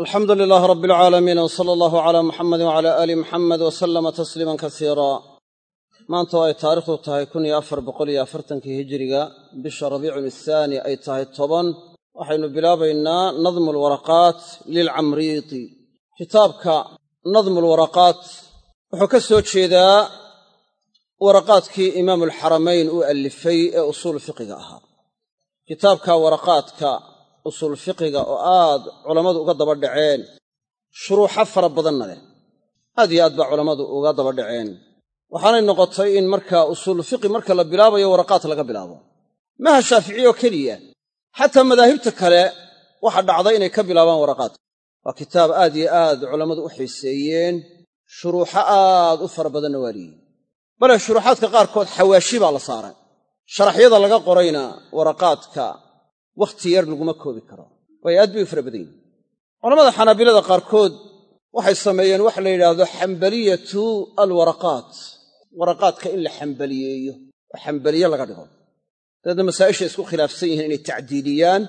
alxamdu lilaahi rabbi alcaalamiin w sala allahu calaa muxamedi wacala aali muxamed wa sallama tasliiman kasiira. Maanta oo ay taarikhdu tahay kun iyo afar boqol iyo afartankii hijiriga bisha rabiicun athaani ay tahay toban. Waxaynu bilaabaynaa nadmu alwaraqaat lilcamriiti kitaabka nadmu alwaraqaat wuxuu ka soo jeedaa waraqaadkii imaamu alxaramayn uu allifay ee usuul fiqiga ahaa usuul fiqiga oo aad culammadu uga daba dhaceen shuruuxa fara badanna leh. Aad iyo aad baa culammadu uga daba dhaceen. Waxaanay noqotay in markaa usuul fiqi marka la bilaabayo waraqaat laga bilaabo. Maha shaaficiye oo keliya xataa madaahibta kale waxa dhacday inay ka bilaabaan waraqaadka waa kitaab aad iyo aad culammadu u xiiseeyeen shuruuxo aad u fara badanna waa liyiin bale shuruuxaadka qaarkood xawaashi baa la saaray. Sharaxyada laga qorayna waraqaadka wakhti yar laguma koobi karo. Waayo aad bay u fara badan yihiin culamada xanaabilada qaarkood waxay sameeyeen waxa la yidhaahdo xambaliyatu alwaraqaat. Waraqaadka in la xambaliyeeyo oo xambaliye laga dhigo. Dabeedna masaa'ishay isku khilaafsan yihiin inay tacdiiliyaan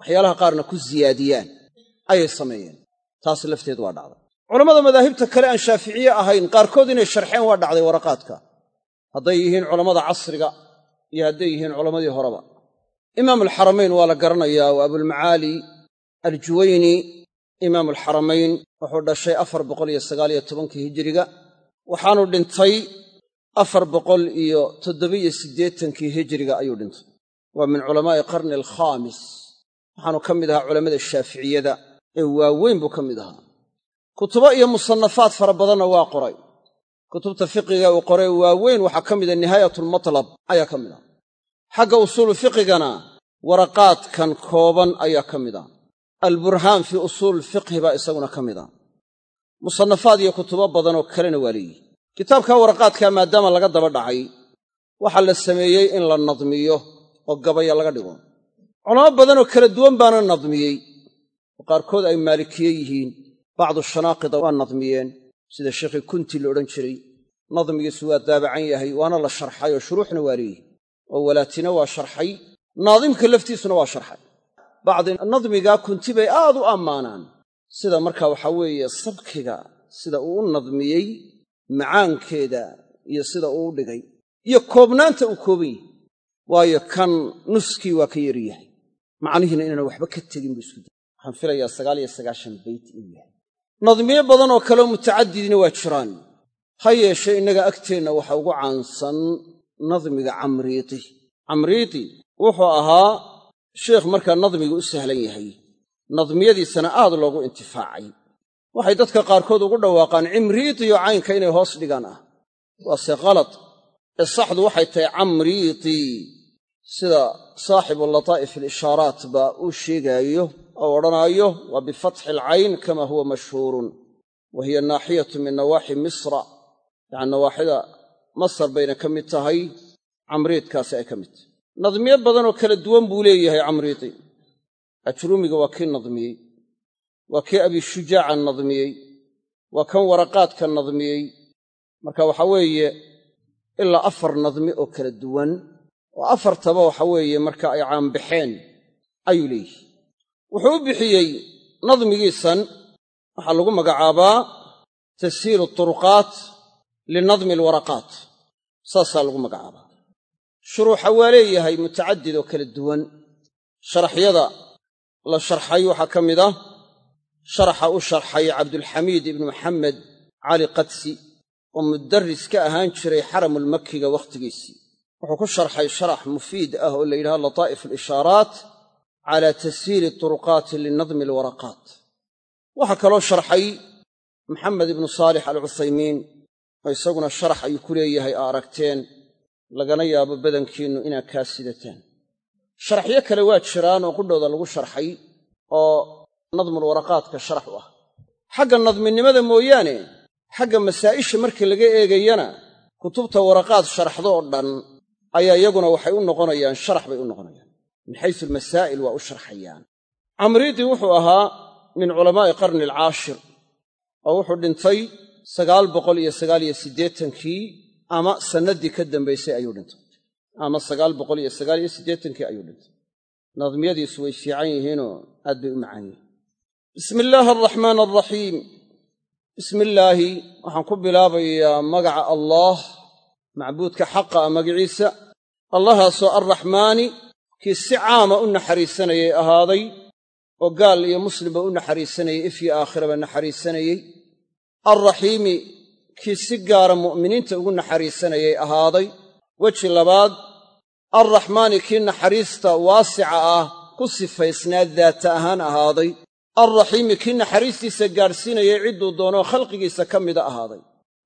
waxyaalaha qaarna ku ziyaadiyaan ayay sameeyeen. Taas lafteedu waa dhacday. Culammada madaahibta kale aan shaaficiye ahayn qaarkood inay sharxeen waa dhacday waraqaadka. Hadday yihiin culammada casriga iyo hadday yihiin culammadii horeba imaamu alxaramayn waa la garanayaa waa abulmacaali aljuwayni. Imaamu alxaramayn wuxuu dhashay afar boqol iyo sagaaliyo tobankii hijiriga. Waxaanu dhintay afar boqol iyo toddobiyo siddeetankii hijiriga ayuu dhintay. Waa min culamaa'i qarni alkhaamis. Waxaanu ka mid ahaa culammada shaaficiyada ee waaweyn buu ka mid ahaa. Kutubo iyo musannafaad fara badanna waa qoray. Kutubta fiqiga uu qoray waaweyn waxaa ka mida nihaayatulmatlab ayaa ka mid ah xagga usuulu fiqigana waraqaadkan kooban ayaa ka mid ah. Alburhaan fii usuul fiqhi baa isaguna ka mid ah. Musannafaad iyo kutubo badanoo kalena waa leeyihi kitaabka waraqaadkaa maadaama laga daba dhacay waxaa la sameeyey in la nadmiyo oo gabaya laga dhigo. Culamo badanoo kala duwan baana nadmiyey. Oo qaarkood ay maalikiye yihiin bacdu shanaaqida waa nadmiyeen sida sheekhii kunti la odhan jiray. Nadmigiisu waa daabacan yahay waana la sharxay oo shuruuxna waa leeyihi oo walaatina waa sharxay naadimka laftiisuna waa sharxay. Bacdi nadmigaa kunti bay aad u ammaanaan. Sida markaa waxaa weeye sabkiga sida uu u nadmiyey macaankeeda iyo sida uu u dhigay. Iyo koobnaanta uu kooban yahay. Waayo kan nuskii waa ka yari yahay. Macnihiina inaan waxba ka tegin buu isku day waxaan filayaa sagaal iyo sagaashan beyt inuu yahay. Nadmiyo badan oo kaleo mutacadidina waa jiraan. Ha yeeshee innaga agteenna waxa ugu caansan nadmiga camriiti camriiti wuxuu ahaa sheekh markaa nadmiga u sahlan yahay. Nadmiyadiisana aad loogu intifaacay. Waxay dadka qaarkood ugu dhawaaqaan cimriitiyo caynka inay hoos dhigaan ah. Waase kalad ee saxdu waxay tahay camriiti sida saaxibu lataa'if alishaaraat baa uu sheegaayo oo odhanaayo waa bifatxi alcayn kama huwa mashhuurun. Wa hiya naaxiyatu min nawaaxi misra. Yacani nawaaxida masar bayna ka mid tahay camriidkaasi ay ka mid tahay. Nadmiyo badanoo kala duwan buu leeyahay camriiti ajruumiga waa kii nadmiyey waa kii abishujaaca nadmiyey waa kan waraqaadka nadmiyey. Marka waxa weeye ilaa afar nadmi oo kala duwan oo afartaba waxa weeye marka ay caanbaxeen ayuu leeyihi wuxuu u bixiyey nadmigiisan waxaa lagu magacaabaa tashiilu turuqaat linadmi alwaraqaat saasaa lagu magacaabaa shuruuxa waa leeyahay mutacadid oo kala duwan sharaxyada la sharxay waxaa ka mid ah sharaxa u sharxay cabdulxamiid ibnu maxamed cali qadsi oo mudaris ka ahaan jiray xaramulmakiga wakhtigiisii wuxuu ku sharxay sharax mufiid ah oo la yidhaha lataa'if alishaaraat calaa tashiili turuqaati linadmi alwaraqaat waxaa kaloo sharxay maxamed ibnu saalix alcuthaymiin oo isaguna sharax ayuu ku leeyahay aa aragteen lagana yaabo badankiinnu inaad kaa sidataan. Sharaxyo kale waa jiraan oo qudhooda lagu sharxay oo nadmulwaraqaadka sharax u ah. Xagga nadminimada mooyaane xagga masaa'isha markii laga eegayana kutubta waraqaad sharaxdo oo dhan ayaa iyaguna waxay u noqonayaan sharax bay u noqonayaan. Min xaysu almasaa'il waa u sharxayaan. Camriidi wuxuu ahaa min culamaa'i qarni alcaashir oo wuxuu dhintay sagaal boqol iyo sagaal iyo siddeetankii ama sannaddii ka dambaysay ayuu dhintay. Ama sagaal boqol iyo sagaal iyo siddeetankii ayuu dhintay. Nadmiyadiisu way fiican yihiinoo aad bay u macaan yihiin. Bismi illaahi araxmaan alraxiim bismi illaahi waxaan ku bilaabayaa magaca allaah macbuudka xaqa ah magiciisa. Allahaasoo arraxmaani kii si caama u naxariisanayay ahaaday oo gaal iyo muslimba u naxariisanayey ifyo aakhiraba naxariisanayey alraxiimi kii si gaara mu'miniinta ugu naxariisanayay ahaaday. Weji labaad alraxmaani kii naxariista waasica ah ku sifaysnaa daata ahaan ahaaday. Alraxiimi kii naxariistiisa gaadhsiinayay cidduu doonoo khalqigiisa ka mida ahaaday.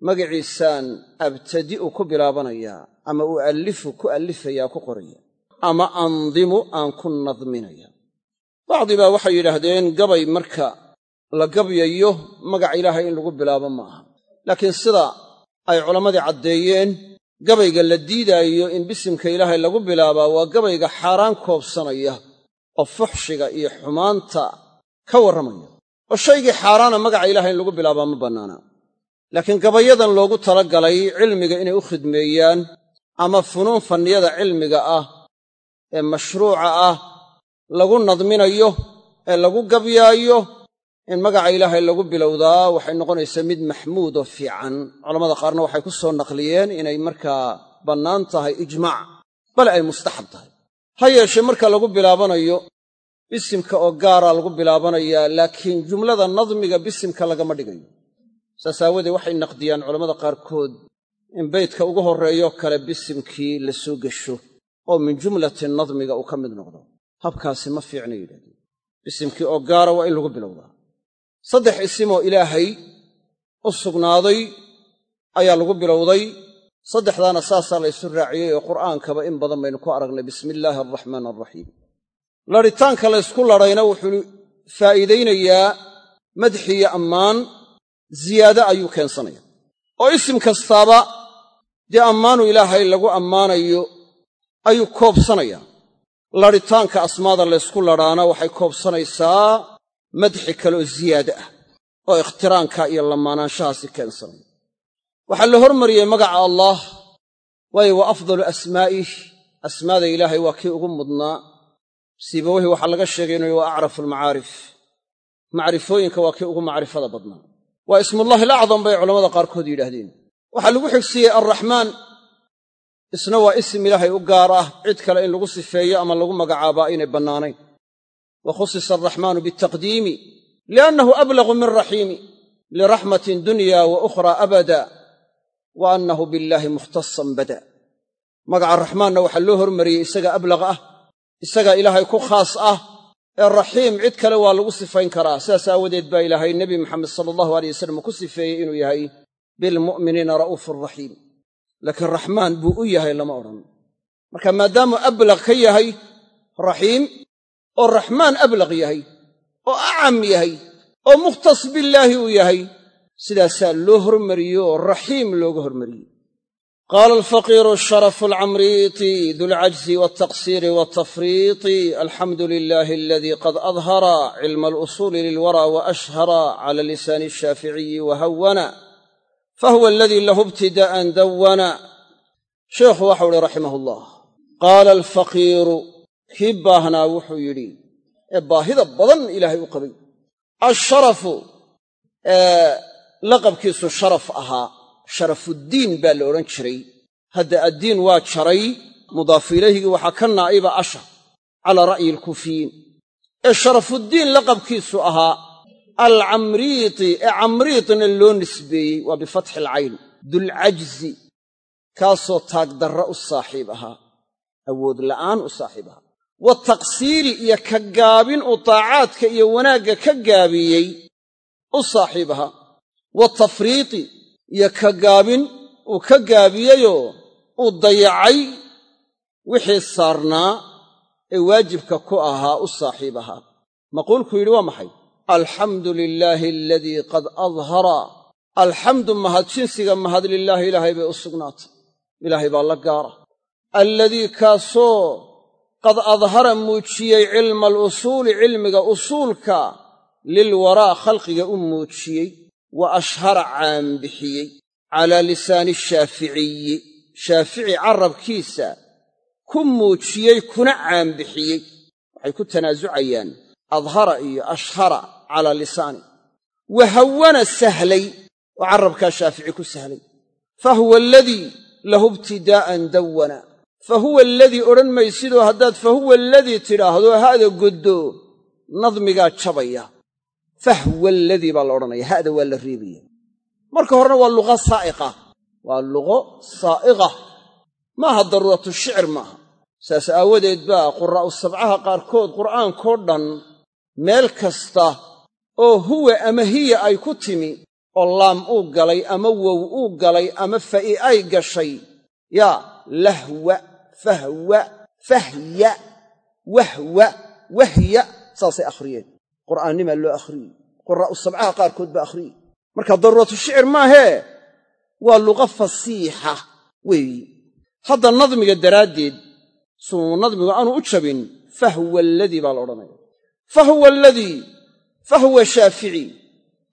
Magaciisaan abtadi'u ku bilaabanayaa ama u'allifu ku allifayaa ku qoraya ama andimu aan ku nadminaya. Bacdibaa waxay yidhaahdeen gabay marka la gabyayo magaca ilaahay in lagu bilaabo ma aha laakiin sida ay culammadii caddeeyeen gabayga la diidaayo in bisimka ilaahay lagu bilaabaa waa gabayga xaaraan koobsanaya oo fuxshiga iyo xumaanta ka warramaya. Oo shaygii xaaraana magaca ilahay in lagu bilaabaa ma bannaana. Laakiin gabayadan loogu talagalay cilmiga inay u khidmeeyaan ama funuun fanniyada cilmiga ah ee mashruuca ah lagu nadminayo ee lagu gabyaayo in magaca ilaahay lagu bilowdaa waxay noqonaysaa mid maxmuud oo fiican. Culamada qaarna waxay ku soo naqliyeen inay markaa bannaan tahay ijmaac bale ay mustaxab tahay. Ha yeeshee marka lagu bilaabanayo bisimka oo gaaraa lagu bilaabanayaa laakiin jumlada nadmiga bisimka lagama dhigayo. Saas aawoodee waxay naqdiyaan culammada qaarkood in beydka ugu horreeyo kale bisimkii la soo gesho oo min jumlati nadmiga uu ka mid noqdo. Habkaasi ma fiicna yidhahdeen bisimkii oo gaara waa in lagu bilowdaa saddex isimoo ilaahay u sugnaaday ayaa lagu bilowday. Saddexdaana saasaa la ysu raaciyey oo qur'aankaba in badan baynu ku aragnay bismi illaahi alraxmaan alraxiim ladhitaanka laysku ladhayna wuxuu faa'iidaynayaa madxiyo ammaan ziyaade ayuu keensanaya. Oo isim kastaaba dee ammaanu ilaahay lagu ammaanayo ayuu koobsanayaa ladhitaanka asmaada laysku ladhaana waxay koobsanaysaa madxi kale oo ziyaade ah oo ikhtiraanka iyo lamaanaanshahaasi keensanaya waxaa la hormariyey magaca allaah waayo waa afdalu asmaa'ih asmaada ilaahay waa kii ugu mudnaa. Siibawahi waxaa laga sheegay inuu waa acrafu almacaarif. Macrifooyinka waa kii ugu macrifada badnaa. Waa ismullahi alacdam bay culammada qaarkood yidhaahdeen. Waxaa lagu xigsiiyey alraxmaan isna waa isim ilaahay u gaar ah. Cid kale in lagu sifeeyo ama lagu magacaabaa aynay bannaanayn wa khusisa alraxmaanu bitaqdiimi liannahu ablaqu min raxiimi liraxmatin dunya wa ukhra abada wa annahu billaahi mukhtasan bada magaca raxmaanna waxaa loo hormariyey isaga ablaq ah isagaa ilaahay ku khaas ah ee raxiim cid kale waa lagu sifayn karaa sidaas aawadeed baa ilaahay nebi maxamed sala allahu aleyh wasalam ku sifeeyey inuu yahay bilmu'miniina ra'uufun raxiim laakiin raxmaan buu u yahay lama odhan marka maadaamuu ablaq ka yahay raxiim oo raxmaan ablaq yahay oo acam yahay oo mukhtas billaahi uu yahay sidaasaa loo hormariyey oo raxiim looga hormariyey. Qaala alfaqiiru sharafu alcamriiti dulcajzi waltaqsiiri waltafriiti alxamdu lilaahi aladii qad adhara cilma alusuuli lilwara wa ashhara cala lisaani ashaaficiyi wa hawana fahuwa aladii lahu ibtidaa'an dawana sheekhu waxau uhi raximah allah qaala alfaqiiru kii baahnaa wuxuu yidhi ee baahida badan ilaahay u qabay. Asharafu laqabkiisu sharaf ahaa sharafuddiin baa la odhan jiray. Hadda addiin waa jaray mudaafu ilayhigii waxaa ka naa'iba asha calaa ra'yi alkuufiyiin. Ee sharafuddiin laqabkiisu ahaa alcamriiti ee camriitna loo nisbeeyey waa bifatxi alcayn dulcajzi kaasoo taagdarra u saaxiib ahaa awood la'aan u saaxiib ahaa wataqsiiri iyo ka gaabin uu taacaadka iyo wanaagga ka gaabiyey u saaxiib ahaa watafriiti iyo ka gaabin uu ka gaabiyeyoo uu dayacay wixii saarnaa ee waajibka ku ahaa u saaxiib ahaa maquulku yidhi waa maxay? Alxamdu lilaahi aladii qad adhara. Alxamdu mahad jinsiga mahad lilaahi ilaahay bay u sugnaatay. Ilaahay baa la gaara. Alladii kaasoo qad adhara muujiyey cilma alusuuli cilmiga usuulka lilwaraa khalqiga u muujiyey wa ashhara caanbixiyey calaa lisaani shaaficiyi shaafici carabkiisa ku muujiyey kuna caanbixiyey waxay ku tanaasucayaan adhara iyo ashhara calaa lisaani. Wa hawana sahlay oo carabkaa shaafici ku sahlay. Fa huwa aladii lahu ibtidaa'an dawana fa huwa aladii odhan maysidoo haddaad fa huwa aladii tidhaahdo ha'da goddo nadmigaa jabaya fahwa aladii baa la odhanaya ha'da waa la reebaya. Marka horena waa luqa saa'iqa. Waa luqo saa'iqa. Maaha daruuratu shicir maaha. Saas aawadeed baa quraa'u sabcaha qaarkood qur'aankoo dhan meel kasta oo huwa ama hiya ay ku timi oo laam uu galay ama wow uu galay ama fa'i ay gashay yaa lahwa fahwa fahya wahwa wahya saasay akhriyeen qur'aannimaa loo akhriyey quraa'u sabcaha qaarkood baa akhriyey marka daruuratu shicir maahee waa luqa fasiixa weeyi. Hadda nadmiga daraaddeed suu nadmigu aanu u jabin fahwa aladii baa la odhanaya. Fahuwa aladii fahuwa shaafici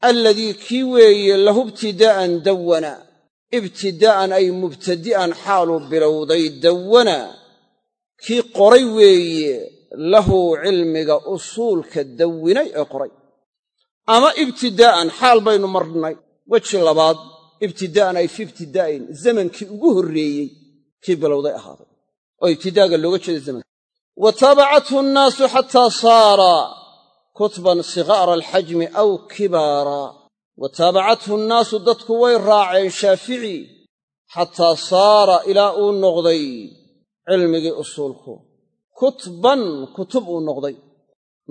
alladii kii weeye lahu ibtidaa'an dawana ibtidaa'an ay mubtadi'an xaaluu bilowday dawana kii qoray weeye lahu cilmiga usuulka dawinay ee qoray. Ama ibtidaa'an xaal baynu marnay weji labaad ibtidaa'an ay fi ibtidaa'in zamankii ugu horreeyey kii bilowday ahaaday oo ibtidaaga looga jeeda zamanka wa taabacathu annaasu xataa saara kutban sigaara alxajmi aw kibaara wa taabacathu nnaasu dadku way raaceen shaafici xataa saara ilaa uu noqday cilmigii usuulku. Kutban kutub uu noqday.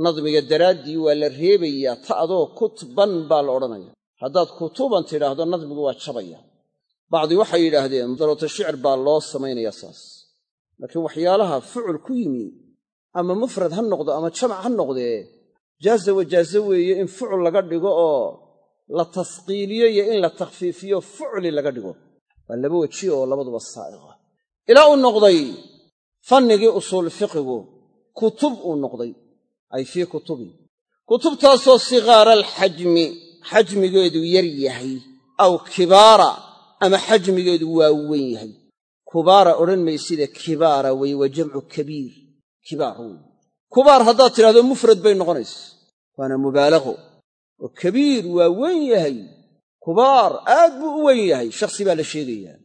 Nadmiga daraaddii waa la reebayaa ta'doo kutban baa la odhanaya. Haddaad kutuban tidhaahdo nadmigu waa jabaya bacdi waxay yidhaahdeen daroota shicir baa loo samaynayaa saas. Laakiin waxyaalaha fucul ku yimi ama mufrad ha noqdo ama jamac ha noqdee jaaza wajaaze weeye in fucul laga dhigo oo la tasqiiliyo iyo in la takhfiifiyo fucli laga dhigo. Waa laba weji oo labaduba saa'iqa ilaa uu noqday fannigii usuul fiqigu kutub uu noqday. Ay fii kutubin kutubtaasoo sigaara alxajmi xajmigeedu yar yahay. Aw kibaara ama xajmigeedu waa weyn yahay. Kubaara odhan maysida kibaara wey waa jamcu kabiir. Kibaar wey kubaar haddaad tidhahdo mufrad bay noqonaysa. Waana mubaalaqo oo kabiir waa weyn yahay kubaar aad buu u weyn yahay shakhsi baa la sheegayaa.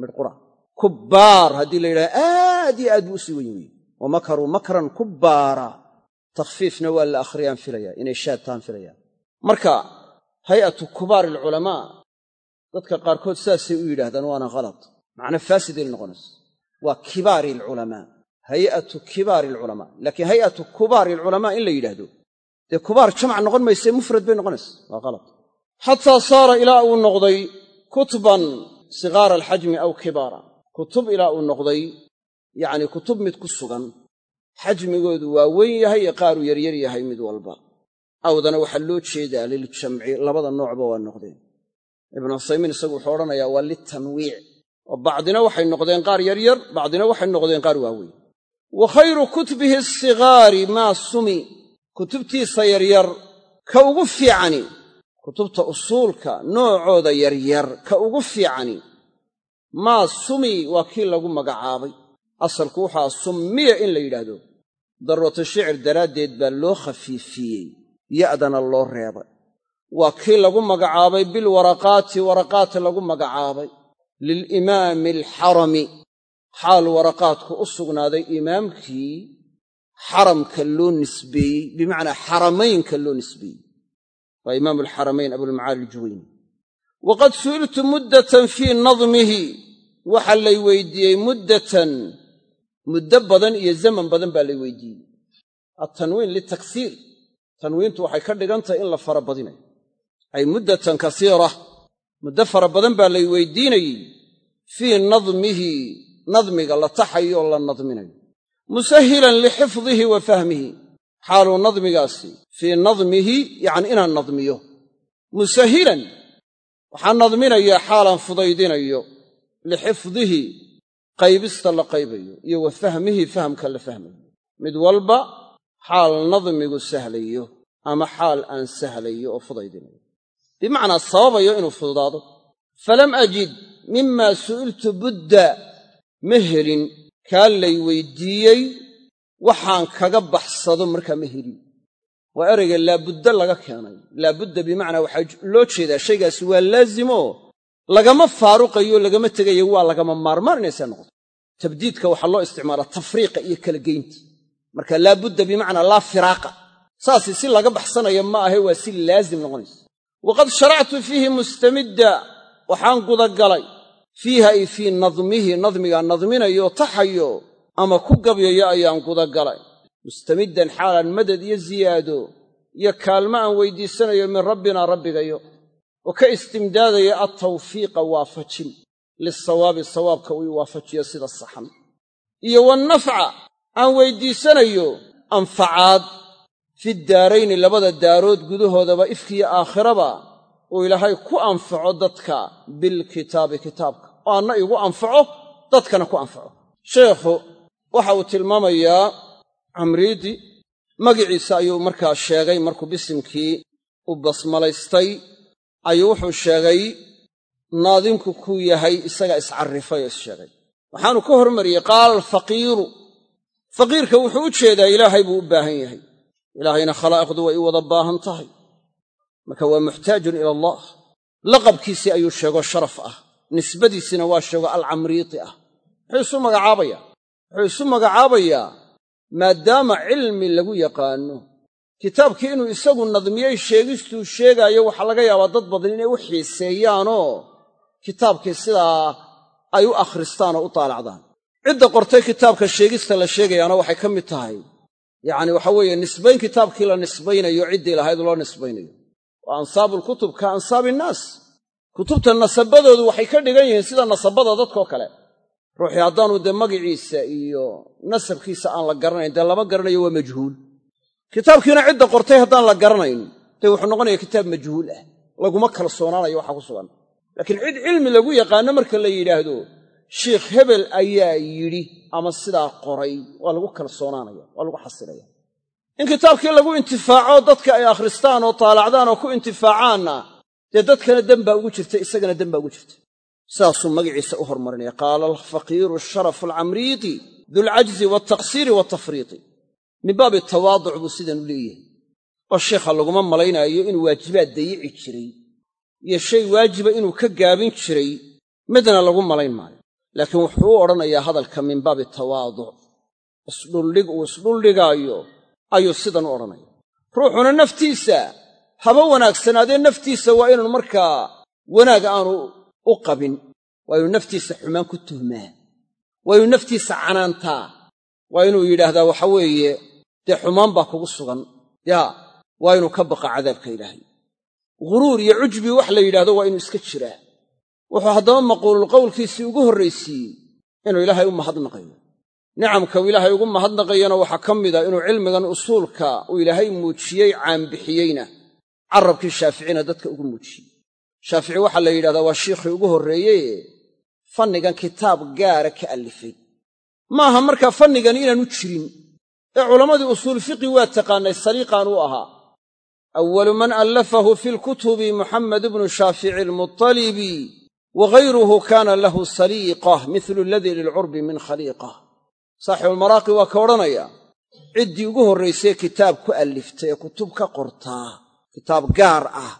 Midhqura kubbaar haddii la yidhahdo aad iyo aad buu u sii weyn weye wa makaruu makran kubbaara takhfiifna waa la akhriyaan filaya inay shaadtaan filayaan marka hay'atu kubaari alculamaa dadka qaarkood saasay u yidhahdaan waana khalad macna faasiday noqonaysa. Waa kibaari alculamaa. Hay'atu kibaari alculamaa. Laakiin hay'atu kubaari alculamaa in la yidhaahdo dee kubaar jamac noqon mayse mufrad bay noqonaysa waa khalad xataa saara ilaa uu noqday kutban sigaara alxajmi aw kibaara. Kutub ilaa uu noqday yacnii kutub mid ku sugan. Xajmigoodu waa weyn yahay iyo qaaruu yaryar yahay mid walba. Awdana waxaa loo jeedaa liljamci labada noocba waa noqdeen. Ibnu usaymiin isagu wuxuu odhanayaa waa litanwiic oo bacdina waxay noqdeen qaar yaryar bacdina waxay noqdeen qaar waaweyn. Wa khayru kutubihi asigaari maa sumi kutubtiisa yaryar ka ugu fiicani. Kutubta usuulka noocooda yaryar ka ugu fiicani. Maa sumi waa kii lagu magacaabay. Asalku waxaa summiya in la yidhaahdo. Daruratu shicir daraaddeed baa loo khafiifiyey. Ya'dana loo reebay. Waa kii lagu magacaabay bilwaraqaati waraqaati lagu magacaabay. Lilimaami alxarami. Xaal waraqaadku u sugnaaday imaamkii xaramka loo nisbeeyey bimacnaa xaramaynka loo nisbeeyey. Waa imaamu alxaramayn abulmacaali aljuwayni. Waqad su'iltu muddatan fii nadmihi waxaa lay weydiiyey muddatan muddo badan iyo zaman badan baa lay weydiiyey. Altanwiin litaksiir tanwiintu waxay ka dhigan tahay in la fara badinayo. Ay muddatan kasiira muddo fara badan baa lay weydiinayey fii nadmihi nadmiga la taxayo oo la nadminayo musahilan lixifdihi wa fahmihi. Xaaluu nadmigaasi fii nadmihi yacni inaan nadmiyo. Musahilan waxaan nadminayaa xaalaan fudaydinayo lixifdihi qaybista la qaybayo iyo wa fahmihi fahamka la fahmayo. Mid walba xaal nadmigu sahlayo ama xaal aan sahlayo oo fudaydinayo. Bimacnaa sababayo inuu fududaado. Falam ajid mimaa su'iltu budda ma helin kaa lay weydiiyey waxaan kaga baxsado markaa ma helin waa ereyga laabudda laga keenay. Laabudda bimacnaa waxaa loo jeedaa shaygaasi waa laazimo lagama faaruqayo lagama tegayo waa lagama maarmaan inaysaa noqoto tabdiidka waxaa loo isticmaalaa tafriiqa iyo kala geynta marka laabudda bimacnaa laa firaaqa. Saasi si laga baxsanaya ma ahe waa si laazim noqonaysa. Waqad sharactu fiihi mustamidda. Waxaan gudagalay fiiha ay fii nadmihi nadmigaa nadminayo taxayo ama ku gabyayo ayaan gudagalay mustamiddan xaalaan madad iyo ziyaado iyo kaalmo aan weydiisanayo min rabbinaa rabbigayo. Oo ka istimdaadaya altawfiiqa waafajin lisawaabi sawaabka uu waafajiyo sida saxan. Iyo wannafca aan weydiisanayo anfacaad fi daarayni labada daarood gudahoodaba ifkiyo aakhiraba uu ilaahay ku anfaco dadka bilkitaabi kitaabka oo igu anfaco dadkana ku anfaco. Sheekhu waxa uu tilmaamayaa camriidi magiciisa ayuu markaa sheegay markuu bisimkii u basmalaystay ayuu wuxuu sheegay naadimku kuu yahay isagaa iscarrifay oo issheegay waxaanu ka hormariyey qaala alfaqiiru faqiirka wuxuu u jeedaa ilaahay buu u baahan yahay. Ilaahayna khalaa'iqdu way u wada baahan tahay. Marka waa muxtaajun ila allah. Laqabkiisii ayuu sheego sharaf ah nisbadiisina waa sheego alcamriiti ah. Muxuu isu magacaabayaa? Wuxuu isu magacaabayaa maadaama cilmi lagu yaqaanno kitaabkii inuu isagu nadmiyey sheegistuu sheegaayo waxaa laga yaabaa dad badan inay u xiiseeyaanoo kitaabkii sidaa ay u akhristaan oo u taalacdaan. Cidda qortay kitaabka sheegista la sheegayaana waxay ka mid tahay. Yacni waxa weeye nisbayn kitaabkii la nisbaynayo ciddii lahayd loo nisbaynayo. Wa ansaabulkutub ka ansaabi kutubta nasabadoodu waxay ka dhigan yihiin sida nasabada dadkoo kale. Ruuxii haddaanu dee magiciisa iyo nasabkiisa aan la garanayn dee lama garanayo waa majhuul. Kitaabkiina cidda qortay haddaan la garanayn dee wuxuu noqonayaa kitaab majhuul ah. Laguma kalsoonaanayo waxaa ku sugan. Laakiin cid cilmi lagu yaqaano marka la yidhaahdo shiikh hebel ayaa yidhi ama sidaa qoray waa lagu kalsoonaanaya waa lagu xasilaya in kitaabkii lagu intifaaco dadka ay akhristaan oo taalacdaan oo ku intifaacaanna dee dadkana dembaa ugu jirta isagana dembaa ugu jirta saasuu magaciisa u hormarinaya qaala alfaqiiru sharafu alcamriiti dulcajzi waaltaqsiiri waaltafriiti min baabi tawaaduc buu sidan u leeyahay. Oo sheikha laguma malaynaayo inuu waajibaad dayici jiray. Iyo shay waajiba inuu ka gaabin jiray midna lagu malayn maayo. Laakiin wuxuu u odhanayaa hadalka min baabi tawaaduc. Isdhuldhig uu isdhuldhigaayo ayuu sidan u odhanaya ruuxuna naftiisa haba wanaagsanaadee naftiisa waa inuu markaa wanaag aanu u qabin waa inuu naftiisa xumaan ku tuhmaa waa inuu naftiisa canaantaa waa inuu yidhaahdaa waxa weeye dee xumaan baa kugu sugan yaa waa inuu ka baqa cadaabka ilaahay. Ghuruur iyo cujbi wax la yidhahdo waa inuu iska jiraa. Wuxuu haddaba maquulul qowlkiisii ugu horraysiiyey inuu ilaahay u mahadnaqayo. Nicamka uu ilaahay ugu mahadnaqayana waxaa ka mida inuu cilmigan usuulka uu ilaahay muujiyey caanbixiyeyna carabkii shaaficina dadka ugu muujiyey. Shaafici waxaa la yidhahdaa waa shiikhii ugu horreeyeye fannigan kitaab gaara ka allifay. Maaha markaa fannigan inaanu jirin ee culammadii usuul fiqi waa taqaannay saliiqaan u ahaa. Awalu man allafahu fi lkutubi muxamed bnu shaafici almuttalibi wagayruhu kaana lahu saliiqah milu aladii lilcurbi min khaliiqah saaxibulmaraaqi waa ka odhanaya ciddii ugu horraysay kitaab ku alliftay ee kutub ka qortaa kitaab gaar ah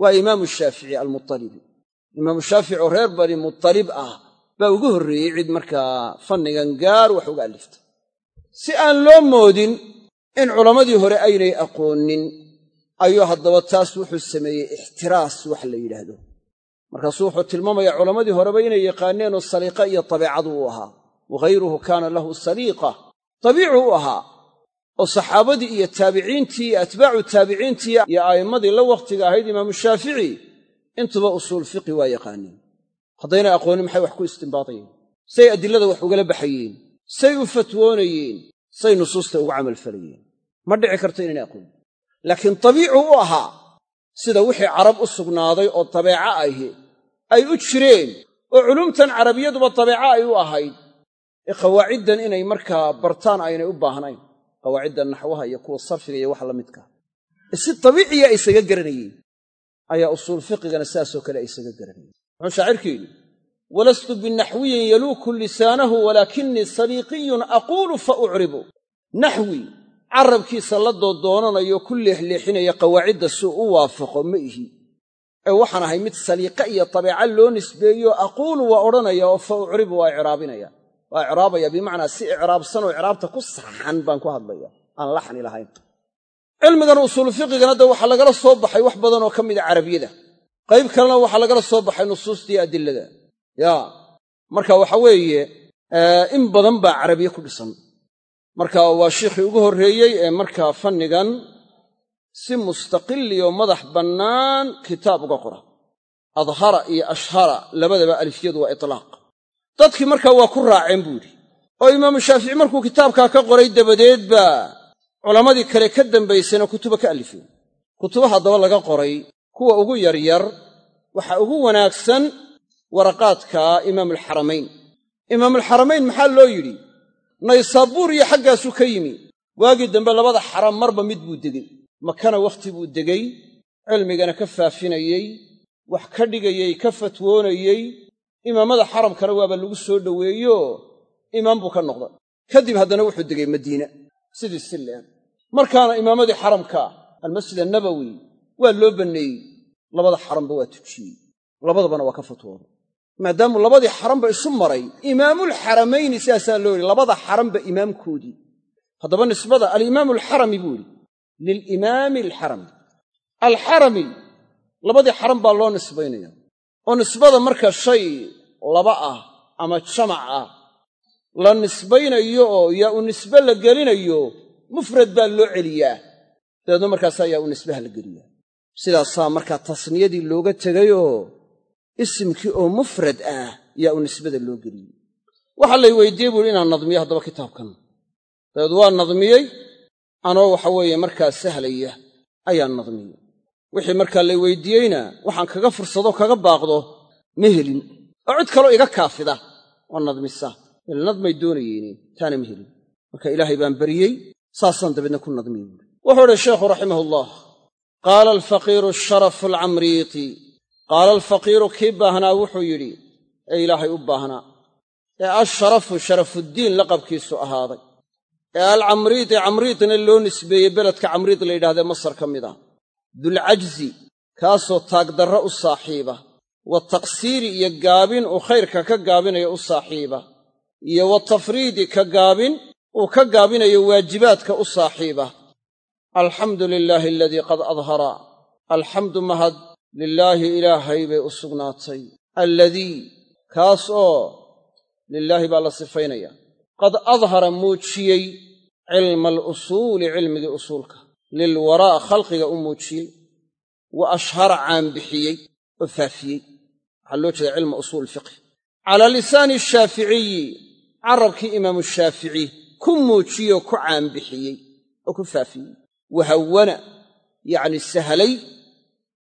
waa imaamu shaafici almuttalibi imaamu shaafici oo reer bani muttalib ah baa ugu horreeyey cid markaa fannigan gaar wax uga alliftay si aan loo moodin in culammadii hore aynay aqoonin ayuu haddaba taas wuxuu sameeyey ixtiraas wax la yidhaahdo. Markaasuu wuxuu tilmaamayaa culammadii horeba inay yaqaaneenoo saliiqa iyo dabeecadu u ahaa wahayruhu kaana lahu saliiqa dabiicu u ahaa oo saxaabadii iyo taabiciintii atbaacu taabiciintii iyo a'immadii la wakhtiga ahayd imaamu shaafici intuba usuul fiqi waa yaqaaneen haddaynay aqoonin maxay wax ku istimbaadayeen say adilada wax ugala baxayeen say u fatwoonayeen say nusuusta ugu camalfalayeen ma dhici karto inaynay aqoonin laakiin dabiicu u ahaa sida wixii carab u sugnaaday oo dabeeco ahi ay u jireen oo culumtan carabiyaduba dabeeco ay u ahayd ee qawaaciddan inay markaa bartaan aynay u baahnayn qawaacidda naxwaha iyo kuwa sarfiga iyo wax la midkaa ee si dabiiciya ay isaga garanayeen ayaa usuul fiqigana sidaasoo kale ay isaga garanayeen muxuu shaacirku yidhi walastu binaxwiyin yaluuku lisaanahu walaakinii saliiqiyun aquulu fa ucribu. Naxwi carabkiisa la doodoonanayo ku leexleexinaya qawaacidda si u waafaqo ma ihi. Ee waxaan ahay mid saliiqa iyo dabeeca loo nisbeeyo aquulu waa odhanaya oo fa ucribu waa icraabinaya waa icraabaya bimacnaa si icraabsan oo icraabta ku saxan baan ku hadlaya. Aan laxni lahayn. Cilmigan usuulu fiqigana de waxaa lagala soo baxay wax badan oo ka mida carabiyada qayb kalena waxaa lagala soo baxay nusuustii adilada. Ya marka waxa weeye in badan baa carabiye ku dhisan. Marka waa shiikhii ugu horreeyey ee markaa fannigan si mustaqiliyo madax bannaan kitaab uga qora. Adhara iyo ashhara labadaba alifyadu waa itlaaq dadkii markaa waa ku raaceen buu yidhi. Oo imaamu shaafici markuu kitaabkaa ka qoray dabadeed baa culammadii kale ka dambaysayna kutuba ka alifeen. Kutuba haddaba laga qoray kuwa ugu yaryar waxaa ugu wanaagsan waraqaadka imaamulxaramayn imaamulxaramayn maxaa loo yidhi? Naysaabuur iyo xaggaasuu ka yimi. Waagii dambe labada xaram marba mid buu degey makana wakhti buu degey cilmigana ka faafinayey wax ka dhigayey ka fatwoonayey imaamada xaramkana waaba lagu soo dhoweeyo imaam buu ka noqday. Kadib haddana wuxuu degay madiine sidii si leeg markaana imaamadii xaramka almasjid annabowi waa loo banneeyey. Labada xaramba waa tujiyey. Labadabana waa ka fatwooday. Maadaamu labadii xaranba isu maray imaamulxaramayni sidaasaa loo yidhi labada xaranba imaamkoodii. Haddaba nisbada alimaamu alxarami buu yidhi lilimaami alxarami alxarami labadii xaran baa loo nisbaynaya oo nisbada marka shay laba ah ama jamac ah la nisbaynayo oo yaa u nisbe la gelinayo mufrad baa loo celiyaa. Dabeedna markaasaa yaa u nisbaha la geliyaa. Sidaasaa markaa tasniyadii looga tegayoo isimkii oo mufrad ah yaa u nisbada loo geliyey waxaa lay weydiiyey buuhi inaan nadmiyo haddaba kitaabkan. Dabeed waa nadmiyey anoo waxa weeye markaa sahlaya ayaan nadmiyey wixii markaa lay weydiiyeyna waxaan kaga fursado kaga baaqdo ma helin. Oo cid kaloo iga kaafida oo nadmisa. Il nadmay doonayeeni taana ma helin. Marka ilaahay baan bariyey saasaan dabeedna ku nadmiyey buui wuxuu idhi sheekhu raximahullah qaala alfaqiiru sharafu alcamriiti qaala alfaqiiru kii baahnaa? Wuxuu yidhi ee ilaahay u baahnaa ee asharafu sharafuddiin laqabkiisu ahaaday. Ee alcamriiti camriidna loo nisbeeyey beledka camriid la yidhahdee masar ka mid ah dulcajzi kaasoo taagdarra u saaxiiba wa taqsiiri iyo gaabin uu khayrka ka gaabinayo u saaxiiba iyo wa tafriidi ka gaabin uu ka gaabinayo waajibaadka u saaxiiba. Alxamdu lilaahi aladii qad adhara alxamdu mahad lilaahi ilaahay bay u sugnaatay. Alladii kaas oo lilaahi baa la sifaynaya qad adhara muujiyey cilma alusuuli cilmigii usuulka lilwaraa khalqiga u muujiyey wa ashhara caanbixiyey oo faafiyey. Waxaa loo jeeda cilma usuul fiqhi calaa lisaani shaaficiyi carabkii imaamu shaafici ku muujiyoo ku caanbixiyey oo ku faafiyey. Wahawana yacni sahlay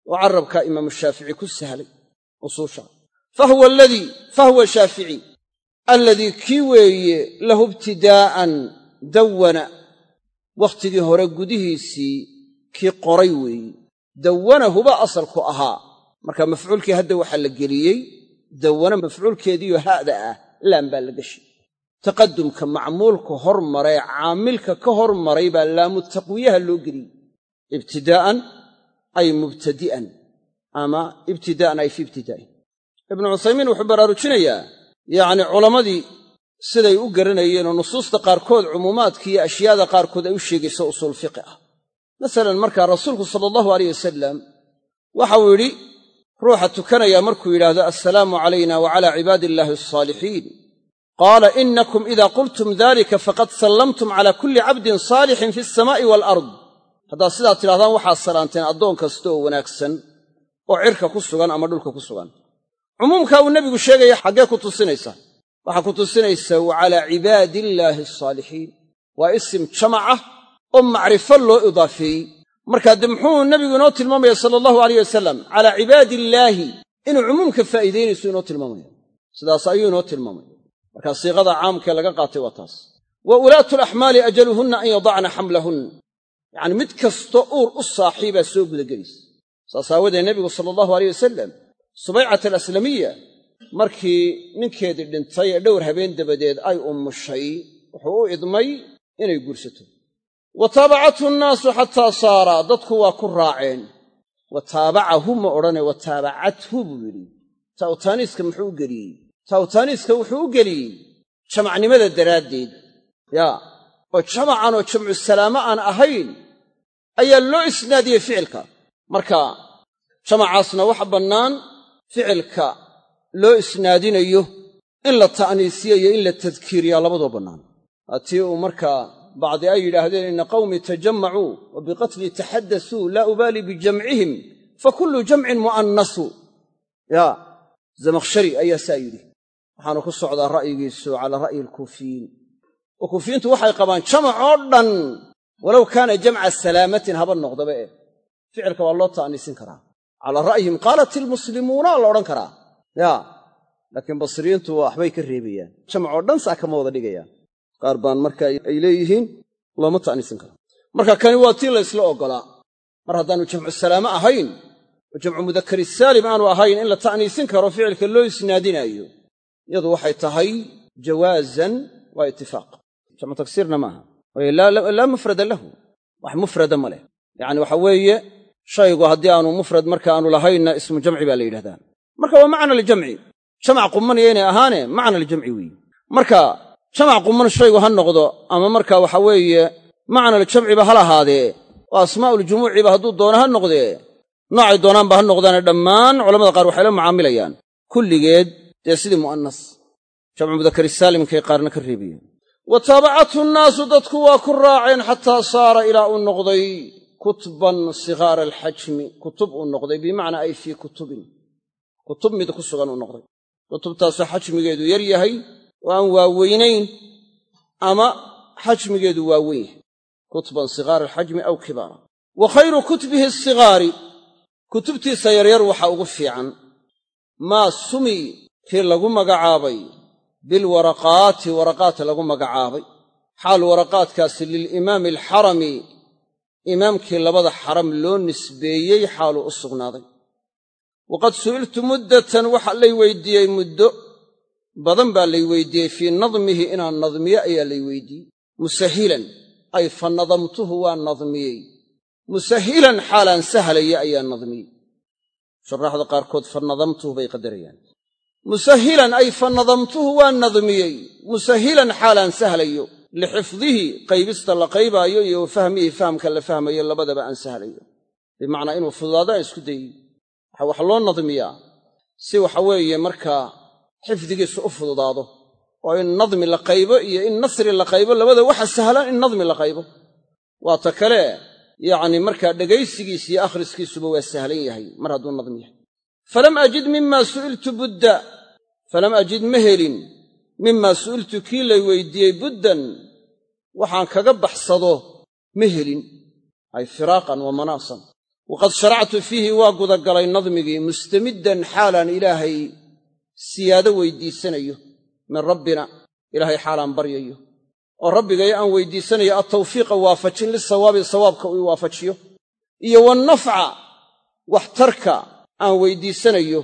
oo carabkaa imaamu shaafici ku sahlay usuusha. Fahuwa aladii fahuwa shaafici alladii kii weeye lahu ibtidaa'an dawana wakhtigii hore gudihiisii kii qoray weeye dawana huba asalku ahaa. Marka mafcuulkii hadda waxaa la geliyey dawana mafcuulkeediiyo ha'da ah laan baa la geshay taqadumka macmuulka hormaree caamilka ka hormaray baa laamu taqwiyaha loo geliyey. Ibtidaa'an ay mubtadi'an ama ibtidaa'an ay fii ibtidaa'in ibnu cuthaymiin wuxuu baraarujinayaa yacni culammadii siday u garanayeenoo nusuusta qaarkood cumuumaadka iyo ashyaada qaarkood ay u sheegayso usuul fiqi ah. Masalan markaa rasuulku sala allahu aleyh wasalam waxau yidhi ruuxa tukanaya markuu yidhaahdo assalaamu calayna wa calaa cibaadi illaahi alsaalixiin qaala inakum ida qultum dalika faqad sallamtum cala kulli cabdin saalixin fi alsamaa'i waalard haddaad sidaa tidhahdaan waxaad salaanteen addoon kasta oo wanaagsan oo cirka ku sugan ama dhulka ku sugan. Cumuumkaa uu nebigu sheegaya xaggee ku tusinaysaa waxaa ku tusinaysaa wa calaa cibaadiillaahi alsaalixiin waa isim jamac ah oo macrifo loo idaafeeyey. Markaa de muxuu nebigu inoo tilmaamaya sala allahu alayh wasalam calaa cibaadiillaahi inuu cumuumka faa'iidaynayso inoo tilmaamaya. Sidaas ayuu inoo tilmaamaya. Markaa siiqada caamkee laga qaatay waa taas. Wa ulaatu alaxmaali ajaluhunna an yadacna xamlahun. Yacni mid kastoo uur u saaxiibaa soo gudagelaysa saas aawadee nebigu sala allahu aleyh wasalam subaycat alaslamiya markii ninkeedii dhintay ee dhowr habeen dabadeed ay ummushay wuxuu u idmay inay guursato. Wa taabacathu nnaasu xataa saara dadku waa ku raaceen. Wa taabacahu ma odhane wa taabacathu buu yidhi. Taawtaaniiska muxuu u geliyey? Taawtaaniiska wuxuu u geliyey jamacnimada daraaddeed. Yaa oo jamacan oo jamcu salaamo aan ahayn ayaa loo isnaadiyey ficilka. Marka jamacaasna waxa bannaan ficilka loo isnaadinayo in la ta'niisiyo iyo in la tadkiiriyaa labadoo bannaan. Hatii uu markaa bacdi ay yidhaahdeen inna qawmii tajamacuu wa biqatlii taxaddasuu laa ubaali bijamcihim fa kullu jamcin mu'annasu. Yaa zamakhshari ayaa saa yidhi. Waxaanu ku socdaa ra'yigiisu calaa ra'yi alkuufiyiin. Oo kuufiyiintu waxay qabaan jamac oo dhan walow kaana jamca salaamatin haba noqdaba eh ficilka waa loo ta'niisin karaa. Calaa ra'yihim qaalat ilmuslimuuna la odhan karaa yaa laakiin basriyiintu waxbay ka reebayaan jamac oo dhan saa kama wada dhigayaan qaar baan marka ay leeyihiin looma ta'niisin karo. Marka kani waa tii la ysla oggolaa. Mar haddaanu jamcu salaame ahayn oo jamcu mudakari saalim aanu ahayn in la ta'niisin karo ficilka loo isnaadinaayo iyadu waxay tahay jawaazan waa itifaaq jamcu tagsiirna maaha waayo laa mufrada lahu. Wax mufrada ma leh. Yacani waxa weeye shaygu haddii aanu mufrad marka aanu lahaynna ismu jamci baa la yidhahdaa marka waa macna aljamci jamac qumanaya inay ahaane macna aljamci weeye marka jamac quman shaygu ha noqdo ama marka waxa weeye macna aljamciba ha lahaadee oo asmaa'uljumuuciba hadduu doono ha noqdee noocay doonaanba ha noqdaane dhammaan culamada qaar waxay la mucaamilayaan kulligeed dee sidii mu'annas. Jamcu mudakari saalimkay qaarna ka reebayeen wa taabacathu nnaasu dadku waa ku raaceen xataa saara ilaa uu noqday kutban sigaara alxajmi kutub uu noqday bimacnaa ay fii kutubin kutub mid ku sugan uu noqday. Kutubtaasoo xajmigeedu yar yahay oo aan waaweynayn ama xajmigeedu waaweyn yahay. Kutban sigaara alxajmi aw kibaara wa khayru kutbihi asigaari kutubtiisa yaryar waxaa ugu fiican. Maa sumi kii lagu magacaabay. Bilwaraqaati waraqaat lagu magacaabay. Xaal waraqaadkaasi lilimaami alxarami imaamkii labada xaram loo nisbeeyey xaaluu u sugnaaday waqad su'iltu muddatan waxa lay weydiiyey muddo badan baa lay weydiiyey fii nadmihi inaan nadmiyo ayaa lay weydiiyey musahilan ay fa nadamtuhu waan nadmiyey musahilan xaalaan sahlaya ayaa nadmiyey shuraaxda qaarkood fa nadamtuhu bay qadarayaan musahilan ay fa nadamtuhu waan nadmiyey musahilan xaalaan sahlayo lixifdihi qaybista la qaybaayo iyo wa fahmihi fahamka la fahmayo labadaba aan sahlayo bimacnaa inuu fududaado aan isku dayey waxa wax loo nadmiyaa si waxa weeye markaa xifdigiisu u fududaado oo in nadmi la qaybo iyo in nasri la qaybo labada waxa sahlan in nadmi la qaybo. Waa ta kale yacni markaa dhegaysigiis iyo akhriskiisuba waa sahlan yahay mar hadduu nadmi yahay. Falam ajid mima su'iltu budda falam ajid ma helin. Mimaa su'iltu kii lay weydiiyey buddan waxaan kaga baxsado ma helin. Ay firaaqan wa manaasan waqad sharactu fiihi waa gudagalay nadmigii mustamiddan xaalaan ilaahay siyaado weydiisanayo min rabbina ilaahay xaalaan baryayo oo rabbigay aan weydiisanayo attawfiiqa waafajin lisawaabi sawaabka uu waafajiyo iyo wannafca waxtarka aan weydiisanayo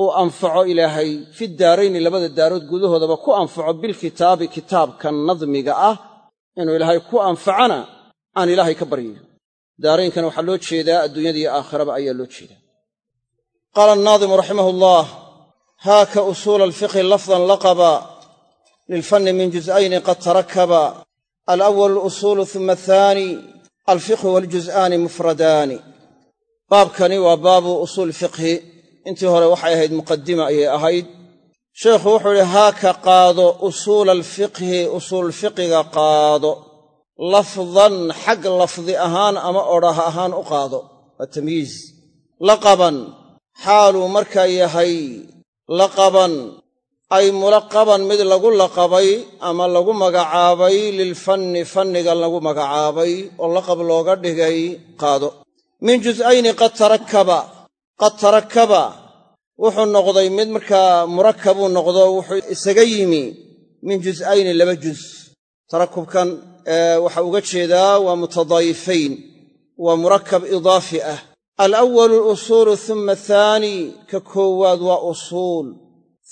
uu anfaco ilaahay fi daarayni labada daarood gudahoodaba ku anfaco bilkitaabi kitaabka nadmiga ah inuu ilaahay ku anfacana aan ilaahay ka baryayo daaraynkana waxaa loo jeedaa adduunyada iyo aakhiraba ayaa loo jeedaa. Qaala annaadimu raximahu allah haaka usuula alfiqhi lafdan laqaba lilfanni min juz'ayni qad tarakaba alawalu alusuulu uma athaani alfiqhu waaljuz'aani mufradaani. Baabkani waa baabu usuul fiqhi. Intii hore waxay ahayd muqadima ayay ahayd. Sheikhu wuxuu idhi haaka qaado usuula alfiqhi usuulfiqiga qaado lafdan xag lafdi ahaan ama odhah ahaan u qaado. Waa tamyiiz. Laqaban. Xaaluu markaa yahay laqaban. Ay mulaqaban mid lagu laqabay ama lagu magacaabay lilfanni fanniga lagu magacaabay oo laqab looga dhigay qaado. Min juz'ayni qad tarakkaba. Qad tarakkaba. Wuxuu noqday mid markaa murakkabuu noqdo wuxuu isaga yimi. Min juz'ayni laba juz. Tarakubkan waxa uga jeedaa waa mutadaayifayn waa murakkab idaafi ah. Alawalu alusuulu uma athaani ka koowaad waa usuul.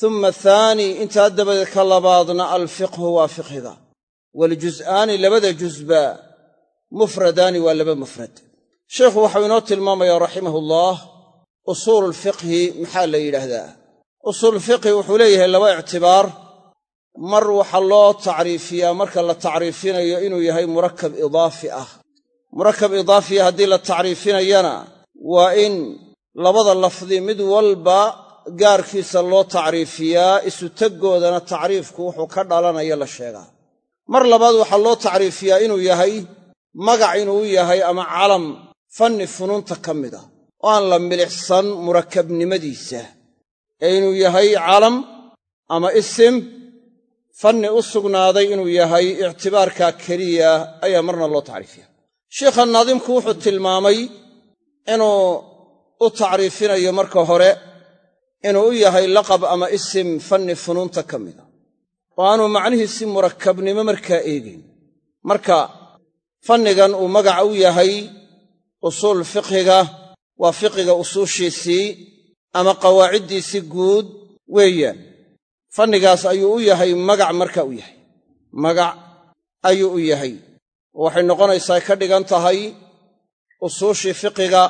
Uma athaani intaa dabadeed ka labaadna alfiqhu waa fiqhiga. Waljuz'aani labada jusba mufradaani waa laba mufrad. Sheikhu waxau inoo tilmaamayaa raximahullaah usuululfiqhi maxaa la yidhaahdaa? Usuululfiqhi wuxuu leeyahay laba ictibaar mar waxaa loo tacriifiyaa marka la tacriifinayo inuu yahay murakab idaafi ah. Murakab idaafiya haddii la tacriifinayana waa in labada lafdi mid walba gaarkiisa loo tacriifiyaa isutaggoodana tacriifku wuxuu ka dhalanayo la sheegaa. Mar labaad waxaa loo tacriifiyaa inuu yahay magac inuu yahay ama calam fanni funuunta ka mid a oo aan la milixsan murakabnimadiisa ee inuu yahay calam ama isim fanni u sugnaaday inuu yahay ictibaarkaa keliya ayaa marna loo tacriifiya sheikha naadimku wuxuu tilmaamay inuu u tacriifinayo marka hore inuu u yahay laqab ama isim fanni funuunta ka mida. Oo aanuu macnihiisi murakabnimo markaa eegin. Marka fannigan uu magaca u yahay usuul fiqhiga waa fiqiga usuushiisii ama qawaaciddiisii guud weeyaan fannigaas ayuu u yahay magac marka u yahay. Magac ayuu u yahay. Waxay noqonaysaa ka dhigan tahay usuushii fiqiga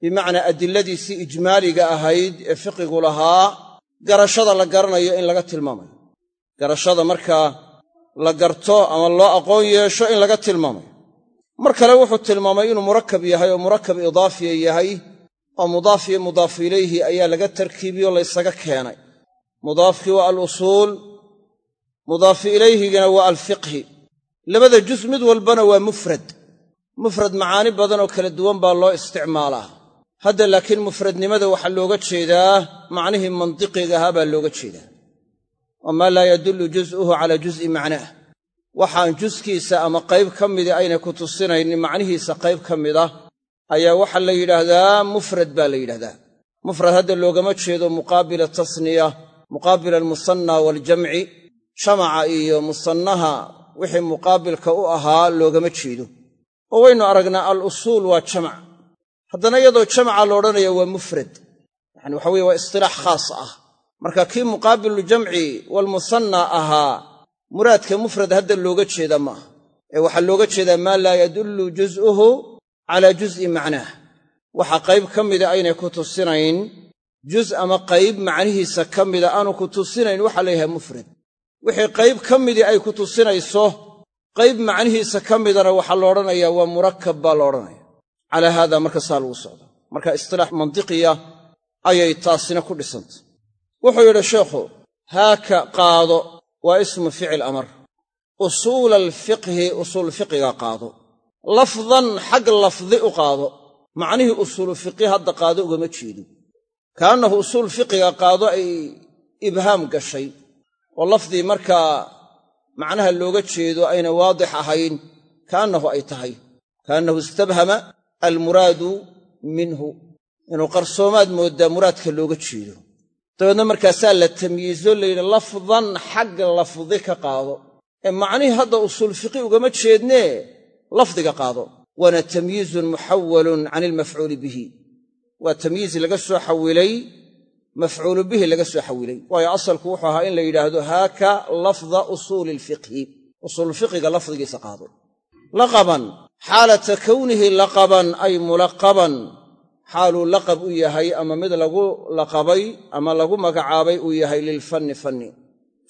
bimacnaa adiladiisii ijmaaliga ahayd ee fiqigu lahaa garashada la garanayo in laga tilmaamayo. Garashada markaa la garto ama loo aqoon yeesho in laga tilmaamayo. Mar kale wuxuu tilmaamay inuu murakab yahay oo murakab idaafiya yahay oo mudaaf iyo mudaafu ilayhi ayaa laga tarkiibiyoo laysaga keenay mudaafkii waa alusuul mudaafu ilayhigina waa alfiqhi. Labada jus mid walbana waa mufrad. Mufrad macaani badan oo kala duwan baa loo isticmaalaa. Hadda laakiin mufradnimada waxaa looga jeedaa macnihii mandiqiga baa looga jeedaa. Wamaa laa yadullu juz'uhu calaa juz'i macnaah waxaan juskiisa ama qayb ka midi aynay ku tusinaynin macnihiisa qayb ka mid ah ayaa waxaa la yidhaahdaa mufrad baa la yidhahdaa mufrad hadda loogama jeedo muqaabila tasniya muqaabila almusanna waaljamci jamaca iyo musannaha wixii muqaabilka u ahaa loogama jeedo. Oo waynu aragnaa al usuul waa jamac. Haddana iyadoo jamaca la odhanaya waa mufrad. Yacani waxa weye waa istilaax khaas ah. Marka kii muqaabiluljamci walmusanna ahaa muraadka mufrad hadda looga jeeda maaha ee waxaa looga jeedaa maa laa yadullu juz'uhu calaa juz'i macnaah. Waxa qayb ka mida aynay ku tusinayn juz ama qayb macnihiisa ka mida aanu ku tusinayn waxaa la yidhaha mufrad wixii qayb ka midii ay ku tusinayso qayb macnihiisa ka midana waxaa la odhanayaa waa murakab baa la odhanaya. Calaa haada marka saa lagu socdo. Marka istilaax mandiqiya ayay taasina ku dhisantay. Wuxuu yidhi sheekhu haaka qaado waa ismu ficil amar. Usuula alfiqhi usuul fiqiga qaado. Lafdan xag lafdi u qaado. Macnihii usuulu fiqhi hadda qaado ugama jeedo kaannahu usuul fiqiga qaado ay ibhaam gashay. Oo lafdii markaa macnaha looga jeedo ayna waadix ahayn kaannahu ay tahay. Kaannahu istabhama almuraadu minhu. Inuu qarsoomaad mooddaa muraadka looga jeedo. Dabeedna markaasaa la tamyiizo layidhi lafdan xag lafdi ka qaado. Ee macnihii hadda usuul fiqi ugama jeednee lafdiga qaado. Waana tamyiizun muxawalun can ilmafcuuli bihi waa tamyiiz laga soo xawilay mafcuulu bihi laga soo xawilay. Waayo asalku wuxuu ahaa in la yidhaahdo haaka lafda usuuli ilfiqhi usuulfiqiga lafdigiisa qaado. Laqaban. Xaalata kownihi laqaban ay mulaqaban. Xaaluu laqab u yahay ama mid lagu laqabay ama lagu magacaabay uu yahay lilfanni fanni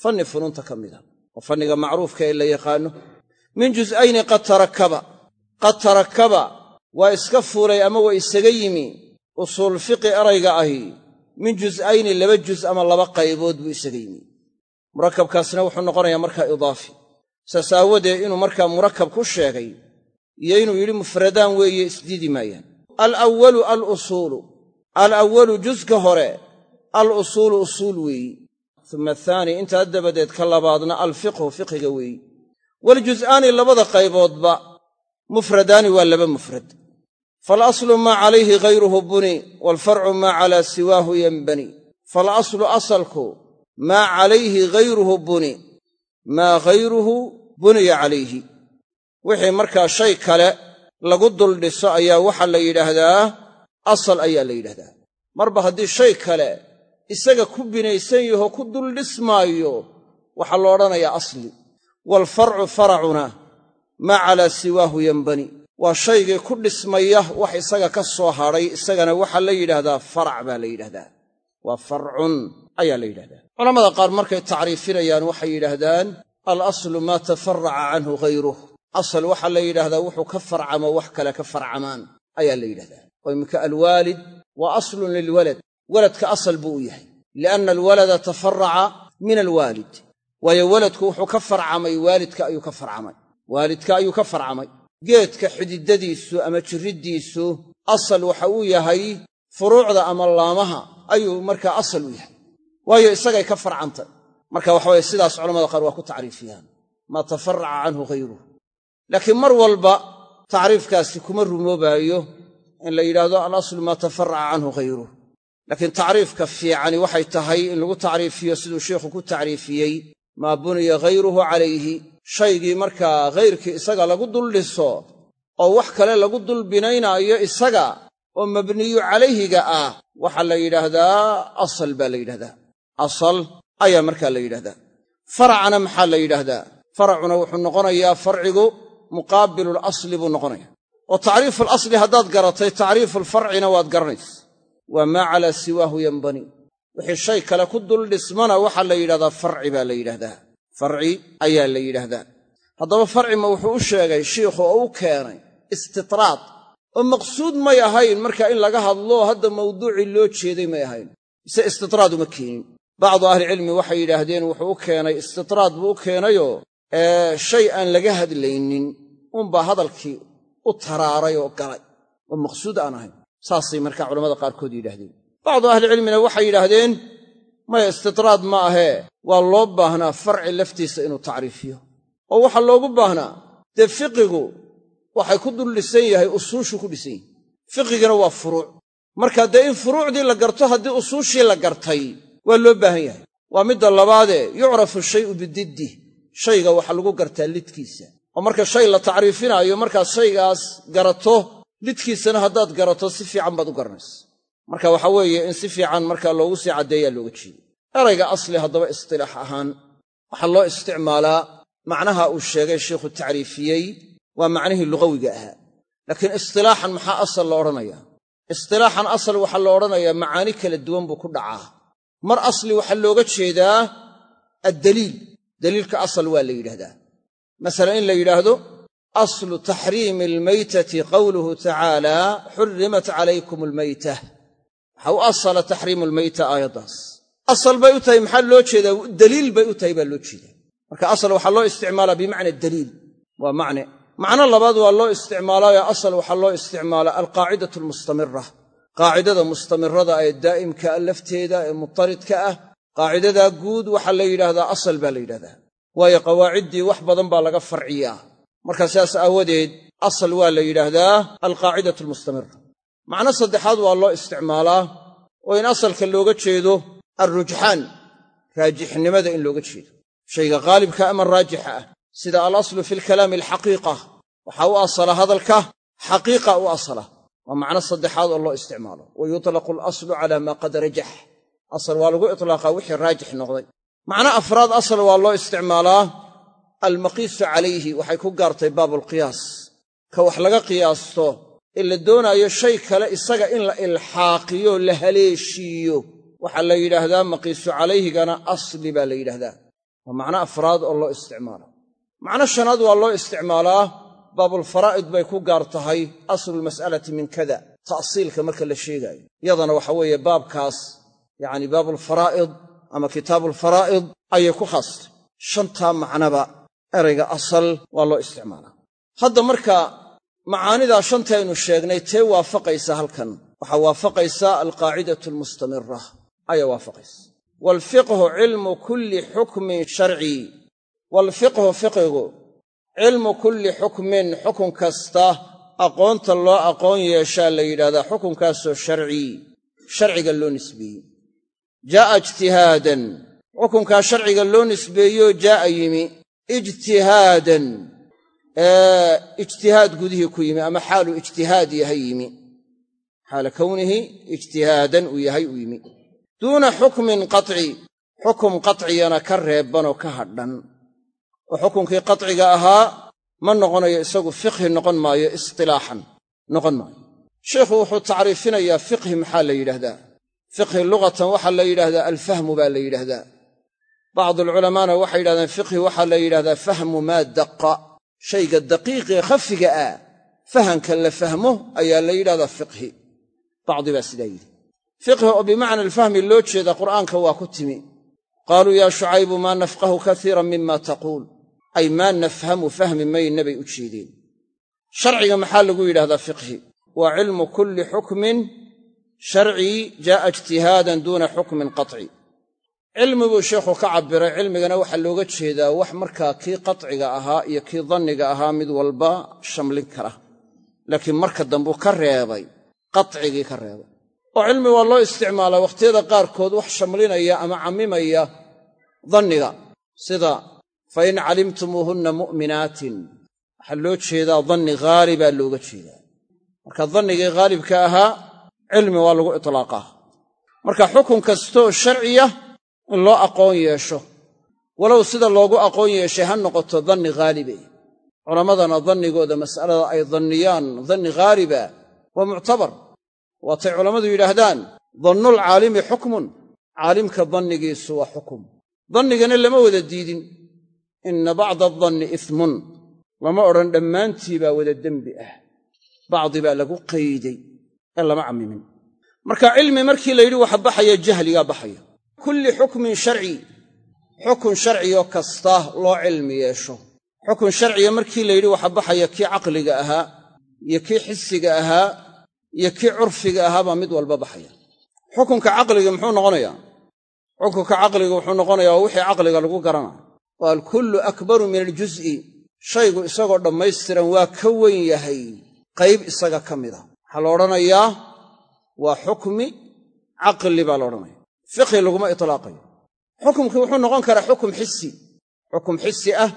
fanni. Funuunta ka mida. Oo fanniga macruufka ee la yaqaano. Min jus'ayni qad tarakaba. Qad tarakaba. Waa iska fuulay ama waa isaga yimi usuul fiqi erayga ahi min jus'ayni laba jus ama laba qaybood buu isaga yimi. Murakabkaasna wuxuu noqonayaa markaa idaafi. Saas aawadeed inuu markaa murakab ku sheegay iyo inuu yidhi mufradaan weeye isdiidi maayaan. Alawalu alusuulu alawalu juska hore alusuulu usuul weeyi. Uma athaani intaa dabadeed ka labaadna alfiqhu fiqhiga weeyi. Waljus'aani labada qayboodba mufradaani waa laba mufrad faalaslu maa calayhi ghayruhu buni waalfarcu maa calaa siwaahu yanbani faalaslu asalku maa calayhi ghayruhu buni maa ghayruhu buniya calayhi wixii markaa shay kale lagu dul dhiso ayaa waxaa la yidhaahdaa asal ayaa la yidhahdaa marba haddii shay kale isaga ku binaysan yaho ku dul dhismaayo waxaa lo odhanayaa asli waalfarcu faracuna maa calaa siwaahu yanbani waa shaygii ku dhismaya wax isaga ka soo hadhay isagana waxaa la yidhaahdaa farac baa la yidhahdaa waa farcun ayaa la yidhahdaa culamada qaar markay tacriifinayaan waxay yidhaahdaan alaslu maa tafaraca canhu hayruh asal waxaa la yidhahdaa wuxuu ka farcamo wax kale ka farcamaan ayaa la yidhahdaa oo iminka alwaalid waa aslun lilwalad. Waladka asal buu u yahay lianna alwalada tafaraca min alwaalid. Waayo waladku wuxuu ka farcamay waalidka ayuu ka farcamay. Waalidka ayuu ka farcamay geedka xididadiisu ama jirriddiisu asal waxa uu yahay furuucda ama laamaha ayuu markaa asal u yahay. Waayo isagay ka farcantay. Marka waxaweye sidaas culamada qaar waa ku tacriifiyaan. Maa tafaraca canhu hayruh laakiin mar walba tacriifkaasi kuma rumoobaayo in la yidhaahdo alaslu maa tafaraca canhu hayruh laakiin tacriifka fiicani waxay tahay in lagu tacriifiyo siduu sheikhu ku tacriifiyey maa buniya hayruhu calayhi shaygii markaa hayrkii isaga lagu dul dhiso oo wax kale lagu dul binaynaayo isaga oo mabniyu calayhiga ah waxaa la yidhaahdaa asal baa la yidhahdaa asal ayaa markaa la yidhahdaa faracna maxaa la yidhaahdaa? Faracuna wuxuu noqonayaa farcigu muqaabilul asli buu noqonaya oo tacriiful asli haddaad garatay tacriifulfarcina waad garanaysa waa maa calaa siwaahu yanbani. Wixii shay kale ku dul dhismana waxaa la yidhahdaa farci baa la yidhahdaa farci ayaa la yidhaahdaa. Haddaba farcima wuxuu u sheegay shiikhu oo u keenay istitraad oo maqsuud may ahayn marka in laga hadlo hadda mawduucii loo jeeday may ahayn. Mise istitraad uma keenin. Bacdu ahlicilmi waxay yidhaahdeen wuxuu u keenay istitraad buu u keenayoo shay aan laga hadlaynin unbaa hadalkii u taraaray oo galay oo maqsuud aan ahayn. Saasay markaa culamada qaarkood yidhaahdeen. Bacdu ahlicilmina waxay yidhaahdeen maya istitraad ma ahee waa loo baahnaa farci laftiisa inuu tacriifiyo. Oo waxaa loogu baahnaa. Dee fiqigu waxay ku dul dhisan yahay usuushu ku dhisan yahay. Fiqigana waa furuuc. Marka dee in furuucdii la garto haddii usuushii la gartay waa loo baahan yahay. Waa midda labaadee yucrafu shayu bididdi shayga waxaa lagu gartaa lidkiisa. Oo marka shay la tacriifinaayo markaad shaygaas garato lidkiisana haddaad garato si fiican baad u garanaysa marka waxa weeye in si fiican markaa loogu sii caddeeyaa looga jeeda erayga asli haddaba istilaax ahaan waxaa loo isticmaalaa macnaha uu sheegay sheikhu tacriifiyey waa macnihii lugawiga ahaa. Laakiin istilaaxan maxaa asal la odhanayaa? Istilaaxan asal waxaa la odhanayaa macaani kala duwan buu ku dhacaa. Mar asli waxaa looga jeedaa addaliil. Daliilka asal waa la yidhahdaa masalan in la yidhaahdo aslu taxriimi almaytati qawluhu tacaala xurrimat calaykum almayta waxa u asala taxriimu almayta aayaddaas asal bay u tahay maxaa loo jeedaa? Daliil bay u tahay baa loo jeedaa. Marka asal waxaa loo isticmaalaa bimacna daliil. Waa macne. Macno labaad waa loo isticmaalaayo asal waxaa loo isticmaalaa alqaacidatu almustamira qaacidada mustamirada ee daa'imka ah lafteeda ee mutaridka ah qaacidadaa guud waxaa la yidhaahdaa asal baa la yidhahdaa waayo qawaaciddii wax badan baa laga farciyaa. Marka sidaas aawadeed asal waa la yidhaahdaa alqaacidatu almustamira macno saddexaad waa loo isticmaalaa. Oo in asalka looga jeedo alrujxaan raajixnimada in looga jeedo. shayga qaalibka ama raajixa ah sida alaslu fi lkalaami alxaqiiqa waxaa u asala hadalka xaqiiqa u asala waa macno saddexaad oo loo isticmaalo wa yutlaqu alaslu cala maa qad rajax asal waa lagu iطlaaqaa wixii raajix noqday macno afraad asal waa loo isticmaalaa almaqiisu calayhi waxay ku gaartay baabulqiyaas ka wax laga qiyaasto ee la doonaayo shay kale isaga in la ilxaaqiyo la haleeshiiyo waxaa la yidhaahdaa maqiisu calayhigana asli baa la yidhahdaa waa macno afraad oo loo isticmaalo. Macno shanaad waa loo isticmaalaa baabulfaraa'id bay ku gaar tahay aslulmas'alati min kada ta'siilka marka la sheegaayo. Yadana waxa weeye baabkaas yacni baabulfaraa'id ama kitaabulfaraa'id ayay ku khaastay shantaa macnaba erayga asal waa loo isticmaalaa. Hadda marka macaanidaa shantaynu sheegnay tee waafaqaysa halkan. Waxaa waafaqaysa alqaacidatu almustamira ayaa waafaqaysa waalfiqhu cilmu kulli xukmin sharci. Waalfiqhu fiqigu cilmu kulli xukmin xukun kasta aqoonta loo aqoon yeeshaa la yidhahdaa xukunkaasoo sharci sharciga loo nisbeeyey. Jaa'a ijtihaadan xukunkaa sharciga loo nisbeeyeoo jaa'a yimi ijtihaadan ijtihaad gudihii ku yimi ama xaalu ijtihaad yahay yimi. Xaala kownihi ijtihaadan uu yahay uu yimi duuna xukmin qaطci xukum qatciyana ka reebbanoo ka hadhan. Oo xukunkii qaطciga ahaa ma noqonayo isagu fiqhi noqon maayo istilaaxan noqon maayo. Sheikhu wuxuu tacriifinayaa fiqhi maxaa la yidhaahdaa? Fiqhi lughatan waxaa la yidhaahdaa alfahmu baa la yidhaahdaa. Bacdu alculamaana waxay yidhahdeen fiqhi waxaa la yidhahdaa fahmu maa daqa. Shayga daqiiqee khafiga ah fahanka la fahmo ayaa la yidhahdaa fiqhi. Bacdi baa sidaa yidhi fiqhi oo bimacna alfahmi loo jeeda qur'aanka waa ku timi. Qaaluu yaa shucaybu maa nafqahu kaiiran mima taquul. Ay maa nafhamu fahmi mayna bay u jeedeen sharciga maxaa lagu yidhahdaa fiqhi? Waa cilmu kulli xukmin sharcii jaa'a ijtihaadan duuna xukmin qaطci cilmi buu sheikhu ka cabbiray cilmigana waxaa looga jeedaa wax markaa kii qaطciga ahaa iyo kii danniga ahaa mid walba shamlin kara. Laakiin marka dambuu ka reebay qacigii reebay oo cilmi waa loo isticmaalaa wakhtiyada qaarkood wax shamlinaya ama cammimaya danniga. Sida fa in calimtumuuhunna mu'minaatin. Waxaa loo jeedaa danni haalibaa looga jeedaa. Marka dannigii haalibka ahaa cilmi waa lagu itlaaqaa. Marka xukun kastoo sharciya in loo aqoon yeesho. Walow sida loogu aqoon yeeshay ha noqoto danni haalibe culammadana dannigooda mas'alada ay danniyaan danni haaliba waa muctabar waatay culammadu yidhaahdaan dannul caalimi xukmun. Caalimka dannigiisu waa xukum. Dannigana lama wada diidin. Inna bacda adanni ismun lama odhan dhammaantii baa wada dembi ah. Bacdi baa lagu qayday ee lama cammimin marka cilmi markii la yidhi waxa baxaya jahligaa baxaya. Kulli xukmin sharci. Xukun sharciyo kasta loo cilmi yeesho. Xukun sharciya markii la yidhi waxa baxaya kii caqliga ahaa iyo kii xisiga ahaa iyo kii curfiga ahaa baa mid walba baxaya. Xukunka caqliga muxuu noqonayaa? Xukunka caqliga wuxuu noqonayaa waa wixii caqliga lagu garanaayo waa alkullu akbaru min aljuz'i. Shaygu isagoo dhammaystiran waa ka weyn yahay qayb isaga ka mida waxaa la odhanayaa waa xukmi caqli baa la odhanaya. Fiqhi laguma itlaaqayo. Xukumkii wuxuu noqon karaa xukum xisi xukum xisi ah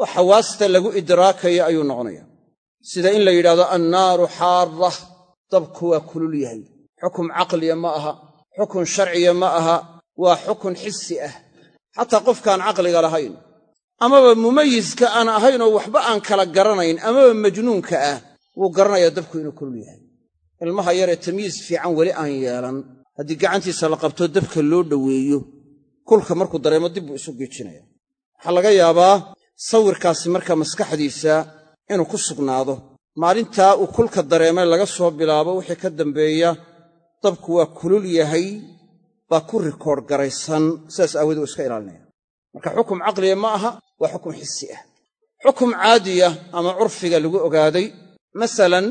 oo xawaasta lagu idraakayo ayuu noqonaya sida in la yidhahdo annaaru xaarra dabku waa kulul yahay. Xukum caqliya ma aha xukun sharciya ma aha waa xukun xisi ah. Xataa qofkaan caqliga lahayn amaba mumayiska aan ahayn oo waxba aan kala garanayn amaba majnuunka ah wuu garanayaa dabku inuu kulul yahay. Ilmaha yaree tamyiis fiican weli aan yeelan haddii gacantiisa la qabto dabka loo dhoweeyo kulka markuu dareemo dib buu isu geejinaya waxaa laga yaabaa sawirkaasi markaa maskaxdiisa inuu ku sugnaado maalintaa uu kulka dareemay laga soo bilaabo wixii ka dambeeya dabku waa kulul yahay baa ku rikoodh garaysan sidaas aawoodee uu iska ilaalinaya. Marka xukum caqliya ma aha waa xukum xisi ah. Xukum caadiya ama curfiga lagu ogaaday masalan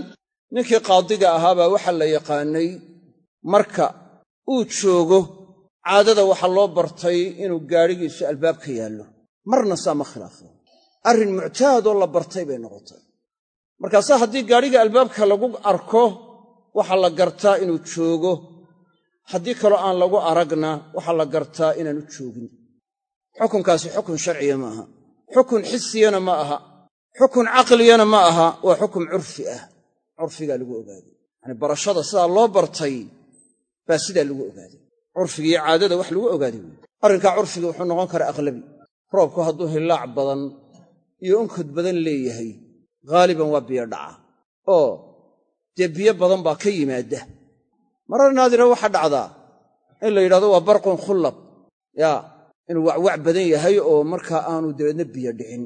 ninkii qaadiga ahaabaa waxaa la yaqaannay marka uu joogo caadada waxaa loo bartay inuu gaadhigiisu albaab ka yaallo marna saa ma khilaafo. Arrin muctaadoo la bartay bay noqotay markaasaa haddii gaadhiga albaabka lagu arko waxaa la gartaa inuu joogo. Haddii kaloo aan lagu aragna waxaa la gartaa inaanu joogin. Xukunkaasi xukun sharciya ma aha. Xukun xisiyana ma aha. Xukun caqliyana ma aha. Waa xukun curfi ah. Curfigaa lagu ogaaday yacanii barashada sidaa loo bartay baa sidaa lagu ogaaday curfiga iyo caadada wax lagu ogaaday wey arrinkaa curfiga wuxuu noqon karaa aqlabi. Roobku hadduu hillaac badan iyo unkod badan leeyahay haaliban waa biyo dhaca. Oo dee biyo badan baa ka yimaadda. Marar naadira waxaa dhacdaa in la yidhahdo waa barqun khullab. Yaa inuu wacwac badan yahay oo markaa aanu dabeedna biyo dhicin.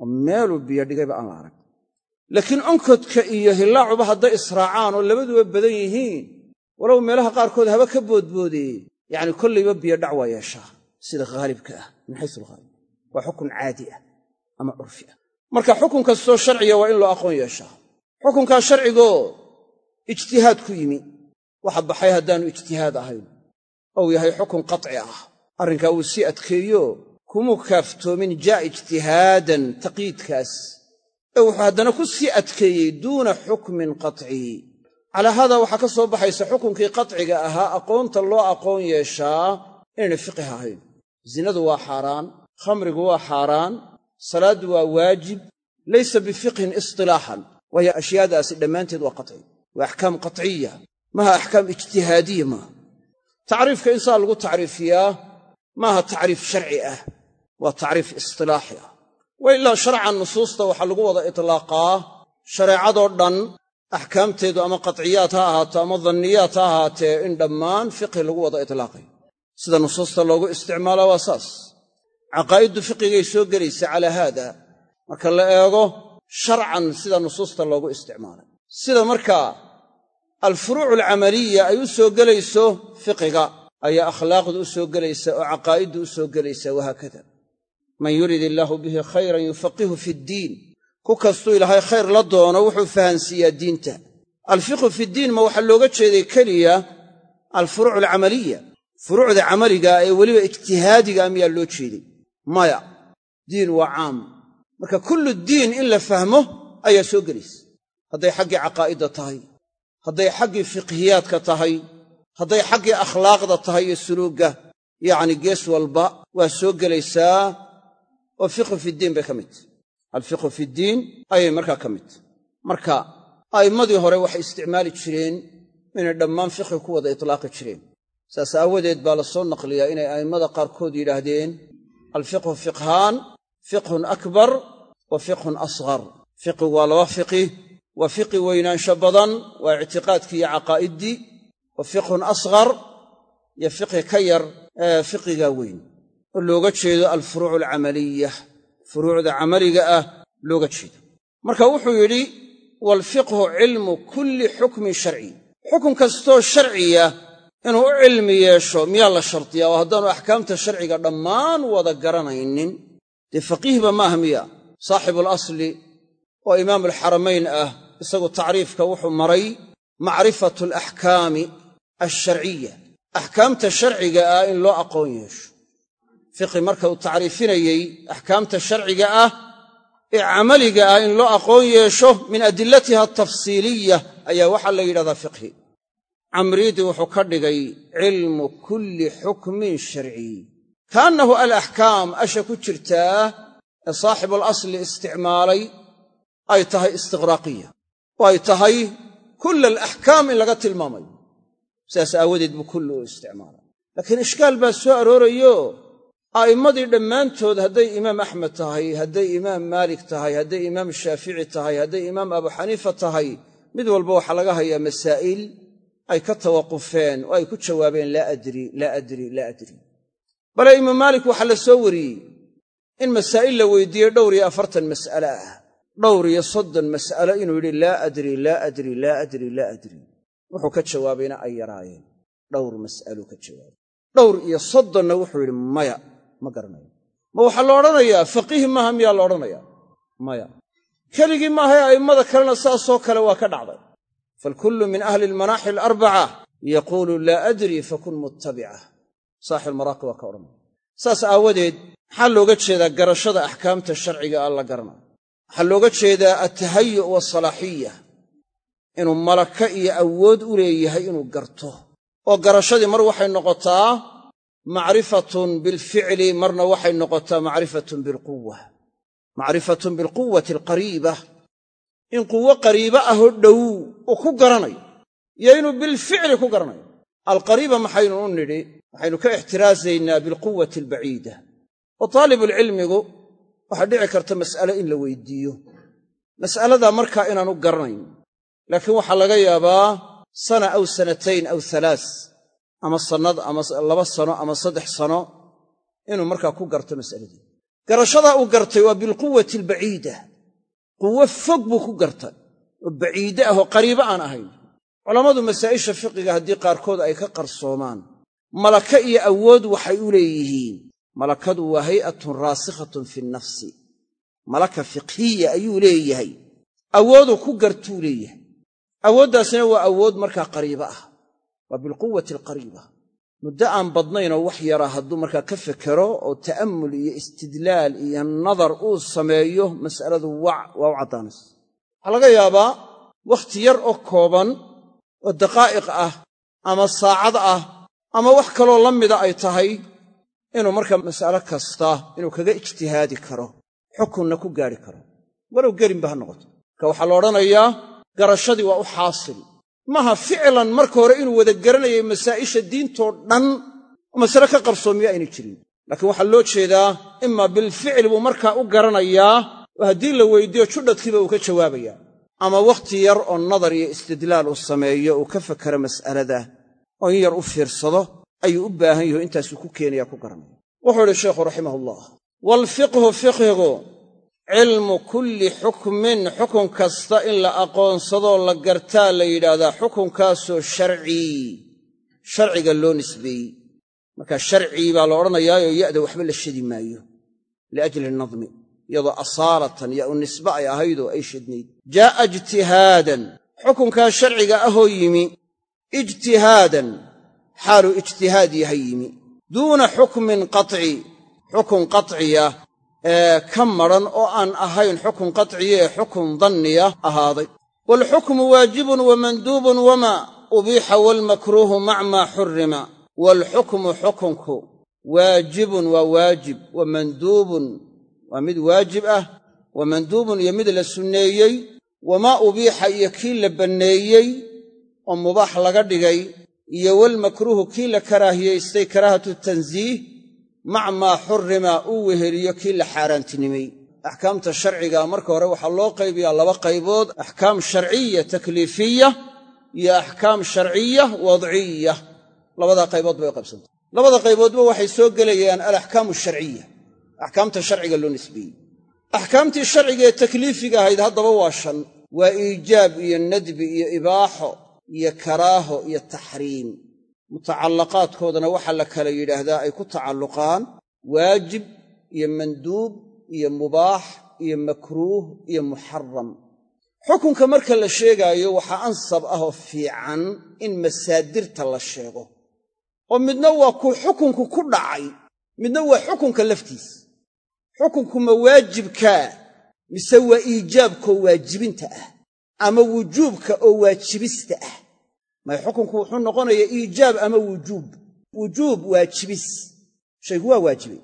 Oo meeluu biyo dhigayba aan la arag. Laakiin onkodka iyo hillaacuba hadday israacaan oo labaduba badan yihiin walow meelaha qaarkood haba ka boodboodee. Yacni kollayba biyo dhac waa yeeshaa sida haalibka ah min xaysu alghaalib waa xukun caadi ah ama curfi ah marka xukun kastoo sharciya waa in loo aqoon yeeshaa. Xukunkaa sharcigoo ijtihaad ku yimi. Waxa baxay haddaannu ijtihaad ahayn. Ou yahay xukun qaci ah. Arrinkaa wuu sii adkeeyo kumuu kaaftoomin jaa ijtihaadan taqyiidkaas ee wuxuu haddana ku sii adkeeyey duuna xukmin qaci calaa haadaa waxaa ka soo baxaysa xukunkii qaciga ahaa aqoonta loo aqoon yeeshaa inaynay fiqih ahayn. Zinadu waa xaaraan khamrigu waa xaaraan salaaddu waa waajib laysa bifiqhin istilaaxan. Waayo ashyaadaasi dhammaanteed waa qaci waa axkaam qatciya. Maaha axkaam ijtihaadiya maaha. Tacriifka in saa lagu tacriifiyaa maaha tacriif sharci ah. Waa tacriif istilaaxi ah. Wa ilaa sharcan nusuusta waxaa lagu wada itlaaqaa shareecadoo dhan axkaamteedu ama qatciyaad ha ahaato ama danniyaad ha ahaatee in dhammaan fiqhi lagu wada itlaaqay. Sida nusuusta loogu isticmaalaa waa saas caqaa'iddu fiqigay soo gelaysa calaa haada marka la eego sharcan sida nusuusta loogu isticmaalay. Sida markaa alfuruucu alcamaliya ay u soo gelayso fiqiga ayaa akhlaaqdu u soo gelaysa oo caqaa'iddu u soo gelaysa wahaakada. Man yurid illaahu bihi khayran yufaqihu fi ddiin ku kastuu ilaahay khayr la doono wuxuu fahansiiyaa diinta. Alfiqhu fiddiin ma waxaa looga jeeday keliya alfuruuc alcamaliya. Furuucda camaliga ee weliba ijtihaadiga miyaa loo jeeday maya diin waa caam. Marka kullu diin in la fahmo ayaa soo gelaysa. Hadday xaggii caqaa'idda tahay hadday xaggii fiqhiyaadka tahay hadday xaggii akhlaaqda tahay iyo suluugga yacni gees walba waa soo gelaysaa oo fiqhu fiddiin bay ka mid tahy alfiqhu fiddiin ayay markaa ka mid tahy marka a'immadii hore waxay isticmaali jireen inay dhammaan fiqhi ku wada itlaaqi jireen. Saas aawadeed baa la soo naqliyaa inay a'immada qaarkood yidhaahdeen alfiqhu fiqhaan fiqhun akbar wa fiqhun asghar fiqigu waa laba fiqi waa fiqi weynaansho badan waa ictiqaadkii iyo caqaa'iddii wa fiqhun asghar iyo fiqhi ka yar ee fiqigaa weyn oo looga jeedo alfuruuc alcamaliya furuucda camaliga ah looga jeedo marka wuxuu yidhi waalfiqhu cilmu kulli xukmin sharci xukun kastoo sharciya inuu u cilmi yeesho miyaa la shardiyaa oo haddaanu axkaamta sharciga dhammaan wada garanaynin. Dee faqiihba maaha miya saaxibulasli oo imaamulxaramayn ah isagu tacriifka wuxuu maray macrifatu alaxkaami alsharciya axkaamta sharciga ah in loo aqoon yeesho. Fiqi marka uu tacriifinayey axkaamta sharciga ah ee camaliga ah in loo aqoon yeesho min adilatiha altafsiiliya ayaa waxaa la yidhahdaa fiqhi camriidi wuxuu ka dhigay cilmu kulli xukmin sharciy kaannahu alaxkaam asha ku jirtaa ee saaxibulasli isticmaalay ay tahay istiqraaqiya. Oo ay tahay kulla alaxkaam in laga tilmaamayo sidaas aawadeed buu kulli u isticmaalay. Laakiin ishkaal baa soo aroorayo a'immadii dhammaantood hadday imaam axmed tahay hadday imaam maalik tahay hadday imaam shaafici tahay hadday imaam abu xaniifa tahay mid walba waxaa laga hayaa masaa'il ay ka tawaqufeen oo ay ku jawaabeen laa adri laa adri laa adri. Bale imaam maalik waxaa la soo wariyey in masaa'il la weydiiyey dhowr iyo afartan mas'ale ah. Dhowr iyo soddon mas'alo inuu yidhi laa adri laa adri laa adri laa adri. Wuxuu ka jawaabayna ay yaraayeen. Dhowr mas'aluu ka jawaabay. Dhowr iyo soddonna wuxuu yidhi maya ma garanayo. Ma waxaa la odhanayaa faqiih maaha miyaa la odhanayaa? Maya. Keligii maahae a'immada kalena saasoo kale waa ka dhacday falkullu min ahli almanaaxi alarbaca yaquulu laa adri fakun muttabica saaxibulmaraaqi waa ka odhanaya saas aawadeed maxaa looga jeedaa garashada axkaamta sharciga ah la garanayo waxaa looga jeedaa altahayu' waasalaaxiya inuu malaka iyo awood u leeyahay inuu garto oo garashadii mar waxay noqotaa macrifatun bilficli marna waxay noqotaa macrifatun bilquwa macrifatun bilquwati alqariiba in quwo qariiba ahoo dhow uu ku garanayo iyo inuu bilficli ku garanayo. Alqariiba maxaynu u nidhi waxaynu ka ixtiraasaynaa bilquwati albaciida. Oo taalibulcilmigu waxaa dhici karta mas'ale in la weydiiyo. Mas'aladaa markaa inaanu garanayn. Laakiin waxaa laga yaabaa sana aw sanatayn aw halaas ama sannad ama laba sano ama saddex sano inuu markaa ku garto mas'aladii. Garashadaa uu gartay waa bilquwati albaciida. Quwo fog buu ku gartay oo baciide ah oo qariibo aan ahayn. Culammadu masaa'isha fiqiga haddii qaarkood ay ka qarsoomaan malaka iyo awood waxay u leeyihiin. Malakadu waa hay'atun raasikhatun fi nnafsi malaka fiqhiya ayuu leeyahay. Awooduu ku gartuu leeyahay. Awooddaasina waa awood markaa qariibo ah. Waa bilquwati alqariiba. Muddo aan badnaynoo wax yara hadduu markaa ka fekero oo ta'ammul iyo istidlaal iyo nadar uu sameeyo mas'aladu wac waa u caddaanaysa waxaa laga yaabaa wakhti yar oo kooban oo daqaa'iq ah ama saacad ah ama wax kaloo la mida ay tahay inuu markaa mas'alo kasta inuu kaga ijtihaadi karo xukunna ku gaadhi karo. Walow gelinba ha noqoto. Marka waxaa la odhanayaa garashadii waa u xaasil. Maaha ficlan marka hore inuu wada garanayay masaa'isha diintoo dhan oo masale ka qarsoomiyo aynay jirin. Laakiin waxaa loo jeedaa imaa bilficli buu markaa u garanayaa haddii la weydiiyo judhadkiiba uu ka jawaabayaa ama wakhti yar oo nadar iyo istidlaal uu sameeyo uu ka fakero mas'alada oo in yar u fiirsado ayuu u baahan yaho intaasuu ku keenaya ku garanaya wuxuu idhi sheikhu raximahullah waalfiqhu fiqhigu cilmu kulli xukmin xukun kasta in la aqoonsadoo la gartaa la yidhaahdaa xukunkaasoo sharcii sharciga loo nisbeeyey. Marka sharcii baa la odhanayaayoo ya'da waxba la shadi maayo liajli nadmi iyadoo asaalatan ya u nisbe ay ahaydoo ay shadnayd jaa'a ijtihaadan xukunkaa sharciga ahoo yimi ijtihaadan xaaluu ijtihaad yahay yimi. Duuna xukmin qaci xukun qaciya ee ka madran oo aan ahayn xukun qaciya ee xukun danniya ahaaday. Waalxukmu waajibun wa manduubun wamaa ubiixa waalmakruuhu mac maa xurrima. Waalxukmu xukunku waajibun waa waajib wa manduubun waa mid waajib ah wa manduubun iyo mid la sunneeyey wamaa ubiixa iyo kii la banneeyey oo mubaax laga dhigay iyo walmakruuhu kii la karaahiyaystay karaahatu tansiih mac maa xurrima uu weheliyo kii la xaaraantinimey axkaamta sharciga marka hore waxaa loo qaybiyaa laba qaybood axkaam sharciya takliifiya iyo axkaam sharciya wadciya labadaa qaybood bay u labada qayboodba waxay soo gelayaan alaxkaamu sharciya axkaamta sharciga loo nisbeeyey. Axkaamtii sharciga ee takliifiga ahayd haddaba waa shan. Waa iijaab iyo nadbi iyo ibaaxo iyo karaaho iyo taxriim. Mutacallaqaadkoodana waxaa la kala yidhaahdaa ay ku tacalluqaan waajib iyo manduub iyo mubaax iyo makruuh iyo muxaram xukunka marka la sheegaayo waxaa ansab ah oo fiican in masaadirta la sheego. Oo midna waa ku xukunku ku dhacay midna waa xukunka laftiisa xukunku ma waajibkaa mise waa iijaabkoo waajibinta ah ama wujuubka oo waajibista ah. May xukunku wuxuu noqonayaa iijaab ama wujuub. Wujuub waajibis. Shaygu waa waajibay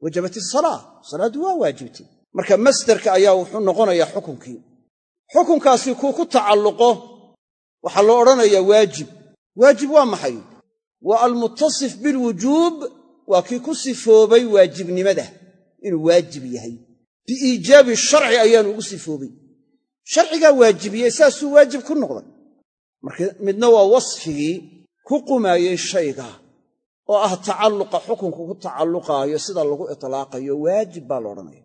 wajabat isalaa salaaddu waa waajibtay marka masderka ayaa wuxuu noqonayaa xukunkii. Xukunkaasi kuu ku tacalluqo waxaa loo odhanayaa waajib. Waajib waa maxay? Waa almutasif bilwujuub waa kii ku sifoobay waajibnimada inuu waajib yahay. Biiijaabi sharci ayaanu ugu sifoobay sharcigaa waajibiyey saasuu waajib ku noqday. Marka midna waa wasfigii ku qumaayey shayga oo ah tacalluqa xukunku ku tacalluqaayo sida lagu itlaaqayo waajib baa la odhanaya.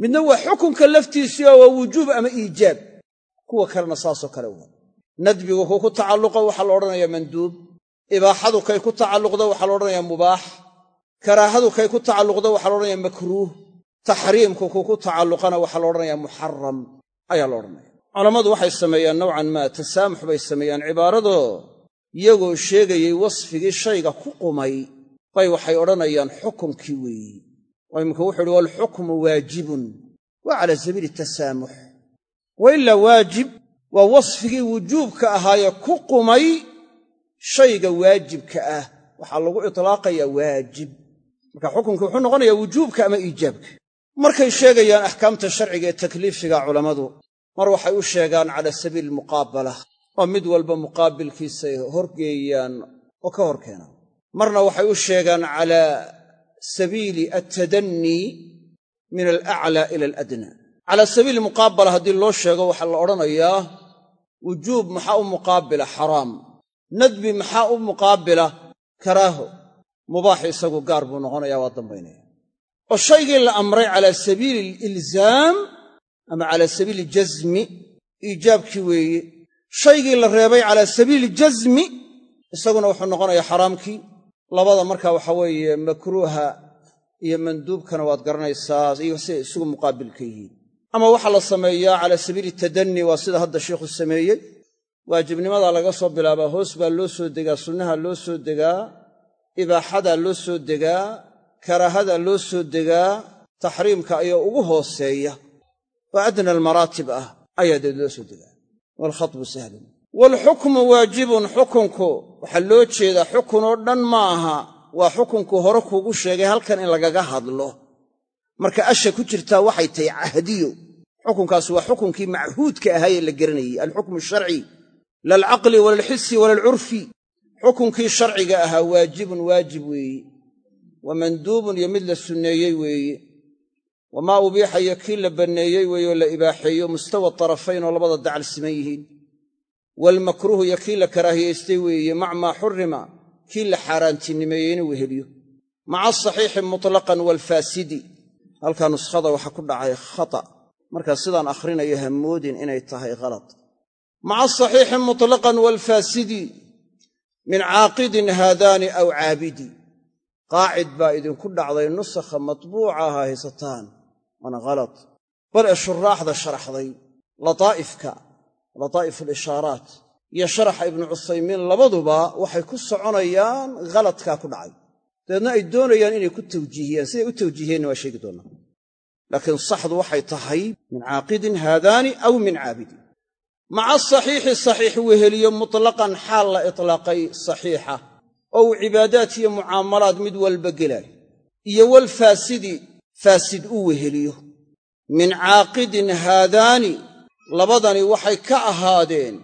Midna waa xukunka laftiisii oo waa wujuub ama iijaab. Kuwa kalena saasoo kale waa. Nadbigu kuu ku tacalluqo waxaa la odhanayaa manduub. Ibaaxadu kay ku tacalluqda waxaa la odhanayaa mubaax karaahadu kay ku tacalluqda waxaa la odhanayaa makruuh. Taxriimku kuu ku tacalluqana waxaa la odhanayaa muxaram ayaa la odhanaya culammadu waxay sameeyaan nowcan maa tasaamux bay sameeyaan. Cibaaradoo iyagoo sheegayey wasfigii shayga ku qumay bay waxay odhanayaan xukumkii weeyi. Oo iminka wuxu uhi waalxukmu waajibun waa cala sabiili tasaamux wa ilaa waajib waa wasfigii wujuubka ahaayee ku qumay shayga waajibka ah. Waxaa lagu itlaaqayaa waajib marka xukumkii wuxuu noqonayaa wujuubka ama iijaabka. Markay sheegayaan axkaamta sharciga ee takliifiga culammadu mar waxay u sheegaan cala sabiili muqaabala oo mid walba muqaabilkiisay horgeeyaan oo ka hor keenaan marna waxay u sheegaan calaa sabiili altadannii min alaclaa ila aladnaa. Calaa sabiili muqaabala haddii loo sheego waxaa la odhanayaa wujuub maxaa u muqaabila? Xaraam. Nadbi maxaa u muqaabila? Karaaho mubaax isagu gaar buu noqonayaa waa dambaynaya oo shaygii la amray calaa sabiili alilzaam ama calaa sabiili jazmi iijaabkii weeye. Shaygii la reebay calaa sabiili jazmi isaguna wuxuu noqonayaa xaraamkii. Labada marka waxa weeye makruuha iyo manduubkana waad garanaysaa iyo siday isugu muqaabilka yihiin. Ama waxaa la sameeyaa calaa sabiili tadanni waa sida hadda sheikhu sameeyey. Waajibnimadaa laga soo bilaabaa hoos baa loo soo degaa sunnaha loo soo degaa ibaaxadaa loo soo degaa karaahadaa loo soo degaa taxriimka ayaa ugu hooseeya. Oo adna almaraatib ah ayaa deed loo soo degaa. Waalkhatbu sahlun. Waalxukmu waajibun xukunku waxaa loo jeedaa xukun oo dhan ma aha. Waa xukunku hore kuugu sheegay halkan in lagaga hadlo. Marka asha ku jirtaa waxay tahay cahdiyo. Xukunkaas waa xukunkii machuudka ahaayee la garanayey alxukmu sharci wala alxisi wala alcurfi xukunkii sharciga ahaa waajibun waajib weeye wa manduubun iyo mid la sunneeyey weeye wamaa ubiixa iyo kii la banneeyey weeye oo la ibaaxeeyo mustawa tarafayn oo labada dacal siman yihiin. Waalmakruuhu iyo kii la karaahiyaystay weeye mac maa xurima kii la xaaraantinimeeyey inuu weheliyo maca asaxiixi mutlaqan waalfaasidi halkaa nuskhada waxaa ku dhacay khata. Markaa sidaan akhrinayo hamoodin inay tahay khalad maca asaxiixi mutlaqan waalfaasidi min caaqidin haadaani aw caabidi. Qaacid baa idinku dhacday nusakha matbuuca ha haysataan. Waana khalad bal ee shuraaxda sharaxday lataa'ifka lataa'if alishaaraat iyo sharaxa ibnu cuthaymiin labaduba waxay ku soconayaan khaladkaa ku dhacay. Dabeedna ay doonayaan inay ku tawjiihiyaan. Siday u tawjiihiyeenna waa sheegi doonnaa laakiin saxdu waxay tahay min caaqidin haadaani aw min caabidin maca asaxiixi saxiix weheliyo mutlaqan xaal la itlaaqay saxiixa oo uu cibaadaad iyo mucaamalaad mid walba gelaayo iyo walfaasidi faasid u weheliyo min caaqidin haadaani labadani waxay ka ahaadeen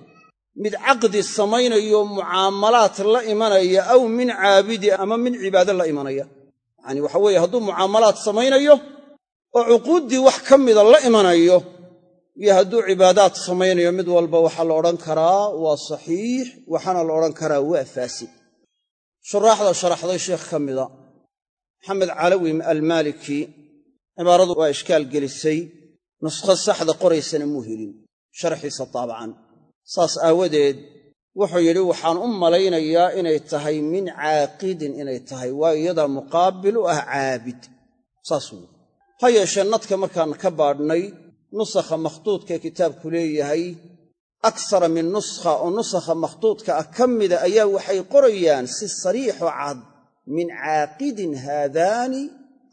mid caqdi samaynayo mucaamalaad la imanaya aw min caabidi ama min cibaado la imanaya. Yacanii waxa weeye hadduu mucaamalaad samaynayo oo cuquuddii wax ka mida la imanayo iyo hadduu cibaadaad samaynayo mid walba waxaa la odhan karaa waa saxiix waxaana la odhan karaa waa faasid. Shuraaxda sharaxday sheekh ka mida maxamed calawi almaaliki cibaaradu waa ishkaal gelisay nuskho saxda qoraysana muu helin sharxiisa taabacan saas aawadeed wuxuu yidhi waxaan u malaynayaa inay tahay min caaqidin inay tahay waa iyadaa muqaabil u ah caabid. Saas wuu ha yeeshee nadka markaan ka baadhnay nusakha makhduudkaee kitaabku leeyahay aksara min nuskha oo nusakha makhduudka ah ka mida ayaa waxay qorayaan si sariixo cad min caaqidin haadaani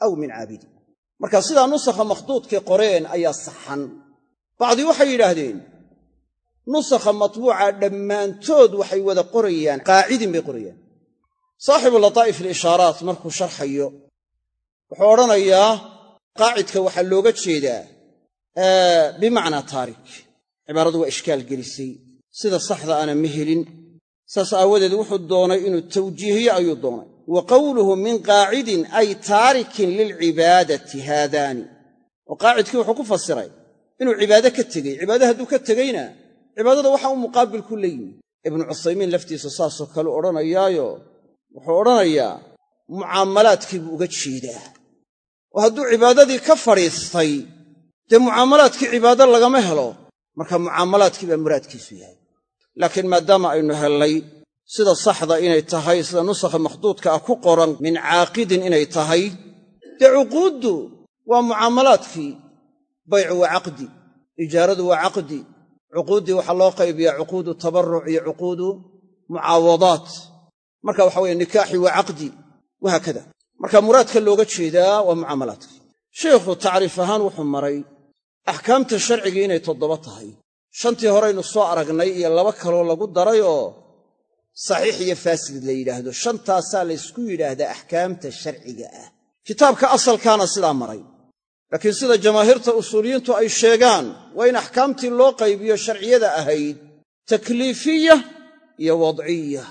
aw min caabidin marka sidaa nusakha makhduudkay qoreen ayaa saxan. Bacdii waxay yidhaahdeen nusakha matbuuca dhammaantood waxay wada qorayaan qaacidin bay qorayaan. Saaxibu lataa'if alishaaraat markuu sharxayo wuxuu odhanayaa qaacidka waxaa looga jeedaa bimacnaa taarik cibaaradu waa ishkaal gelisay. Sida saxda ana ma helin. Saas aawadeed wuxuu doonay inuu tawjiihiyo ayuu doonay. Wa qowluhu min qaacidin ay taarikin lilcibaadati haadaani. Oo qaacidkii wuxuu ku fasiray inuu cibaado ka tegey cibaado hadduu ka tegeyna cibaadada waxa u muqaabil ku leeyimi ibnu cuthaymiin laftiisa saasoo kale odhanayaayo wuxuu odhanayaa mucaamalaadkii buu uga jeedaa. Oo hadduu cibaadadii ka fadhiistay dee mucaamalaadkii cibaado lagama helo. Marka mucaamalaadkii baa muraadkiisu yahay. Laakiin maadaama aynu hellay sida saxda inay tahay sida nusakha makhduudka ah ku qoran min caaqidin inay tahay dee cuquuddu waa mucaamalaadkii baycu waa caqdi ijaaradu waa caqdi. Cuquuddii waxaa loo qaybiyaa cuquudu tabaruc iyo cuquudu mucaawadaat. Marka waxa weye nikaaxi waa caqdi wahaakada. Marka muraadka looga jeedaa waa mucaamalaadkii. Sheikhu tacriif ahaan wuxuu maray axkaamta sharcigii inay toddoba tahay. Shantii horeynu soo aragnay iyo laba kaloo lagu daray oo saxiix iyo faasid la yidhaahdo. Shantaasaa laysku yidhaahdaa axkaamta sharciga ah. Kitaabka asalkaana sidaa maray. Laakiin sida jamaahiirta usuuliyiintu ay sheegaan waa in axkaamtii loo qaybiyo sharciyada ahayd takliifiya iyo wadciya.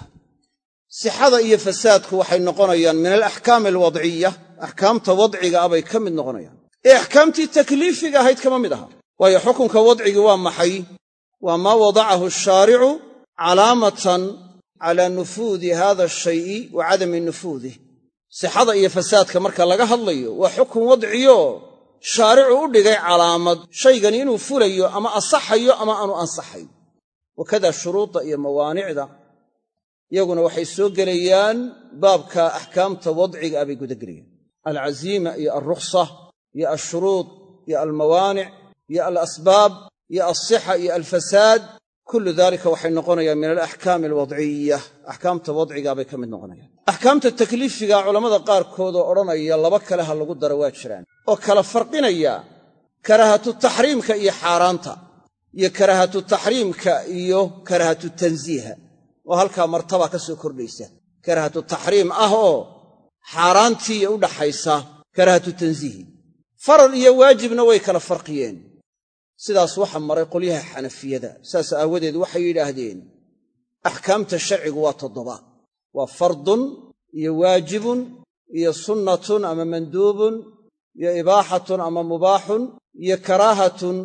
Sixada iyo fasaadku waxay noqonayaan min alaxkaami alwadciya axkaamta wadciga ah bay ka mid noqonayaan ee axkaamtii takliifiga ahayd kama mid aha. Waayo xukunka wadcigii waa maxay? Waa maa wadacahu ashaaricu calaamatan calaa nufuudi hada ashayi wa cadami nufuudih sixada iyo fasaadka marka laga hadlayo waa xukun wadciyo. Shaaricu u dhigay calaamad. Shaygani inuu fulayo ama ansaxayo ama aanu ansaxayn wakada shuruudda iyo mawaanicda iyaguna waxay soo gelayaan baabka axkaamta wadciga ah bay gudagelayaan alcaziima iyo alshuruud iyo almawaanic iyo alasbaab iyo alsixa iyo alfasaad kullu dalika waxay noqonayaan min alaxkaami alwadciya. Axkaamta wadcigaa bay ka mid noqonayaan. Axkaamta takliifiga culammada qaarkood oo odhanaya laba kale ha lagu daro waa jiraan. Oo kala farqinaya karaahatu taxriimka iyo xaaraanta iyo karaahatu taxriimka iyo karaahatu tansiiha oo halkaa martaba ka soo kordhaysa. Karaahatu taxriim ah oo xaaraantii u dhaxaysa karaahatu faral iyo waajibna way kala farqiyeen. Sidaas waxa maray qolyaha xanafiyada. Saas aawadeed waxay yidhaahdeen axkaamta sharcigu waa toddoba. Waa fardun iyo waajibun iyo sunnatun ama manduubun iyo ibaaxatun ama mubaaxun iyo karaahatun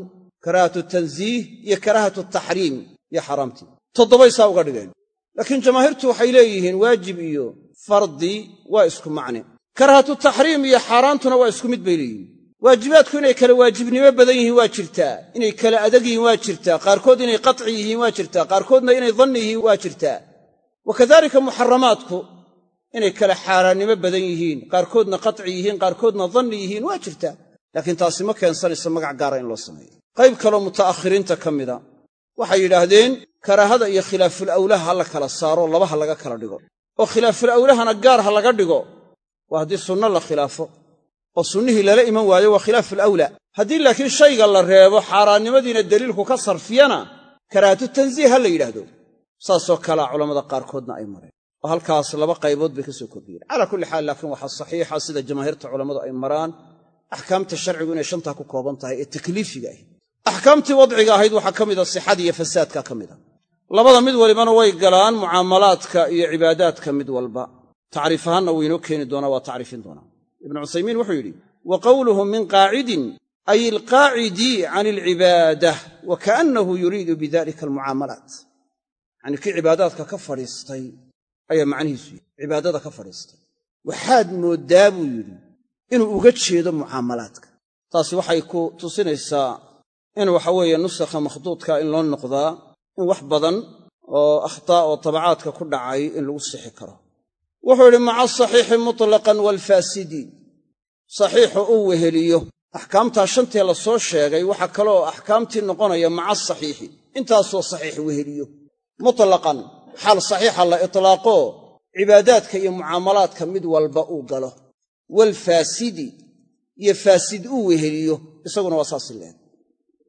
karaahatu tanziih iyo karaahatu taxriim iyo xaaraamtii toddobay saa uga dhigeen. Laakiin jamaahiirtu waxay leeyihiin waajib iyo fardi waa isku macne. Karaahatu taxriim iyo xaaraantuna waa isku mid bay leeyihiin waajibaadku inay kala waajibnimo badan yihiin waa jirtaa inay kala adag yihiin waa jirtaa qaarkood inay qaci yihiin waa jirtaa qaarkoodna inay danni yihiin waa jirtaa wa kadalika muxaramaadku inay kala xaaraannimo badan yihiin. Qaarkoodna qaci yihiin qaarkoodna danni yihiin waa jirtaa laakiin taasi ma keensanayso magac gaara in loo sameeyo. Qayb kaloo muta'akhiriinta ka mida. Waxay yidhaahdeen karaahada iyo khilaaful awlaha ha la kala saaro laba ha laga kala dhigo. Oo khilaaful awlahana gaar ha laga dhigo waa haddii sunno la khilaafo oo sunnihii lala iman waayo waa khilaaful awlaa. Haddii laakiin shayga la reebo xaaraannimadiina daliilku ka sarfiyana karaahatu tansiih ha la yidhaahdo. Saasoo kalea culammada qaarkoodna ay mareen. Oo halkaas laba qaybood bay ka soo kordhiyeen. Calaa kulli xaal laakiin waxaa saxiixa sida jamaahiirta culammadu ay maraan. Axkaamta sharcigu inay shantaa ku kooban tahay ee takliifiga ahayd. Axkaamtii wadciga ahayd waxaa ka mida sixadii iyo fasaadka ka mida labada mid walibana way galaan mucaamalaadka iyo cibaadaadka mid walba. Tacriif ahaanna wuu inoo keeni doonaa waa tacriifin doonaa ibnu cuthaymiin wuxuu yidhi wa qawluhu min qaacidin ay ilqaacidi can alcibaadah wa kaannahu yuriidu bidalika almucaamalaat. Yacanii kii cibaadaadka ka fadhiistay ayaa macnihiisu yidhi cibaadada ka fadhiistay. Waxaad mooddaa buu yidhi inuu uga jeedo mucaamalaadka. Taasi waxay ku tusinaysaa in waxa weeye nusakha makhduudka in loo noqdaa in wax badan oo akhtaa oo tabacaadka ku dhacay in lagu sixi karo wuxuu yidhi maca asaxiixi mutlaqan waalfaasidi saxiixu uu weheliyo. Axkaamtaa shantee la soo sheegay waxaa kaloo axkaamtii noqonaya maca asaxiixi intaasoo saxiix weheliyo. Mutlaqan xaal saxiixa la itlaaqo cibaadaadka iyo mucaamalaadka mid walba uu galo. Waalfaasidi iyo faasid uu weheliyo. Isaguna waa saasi leeg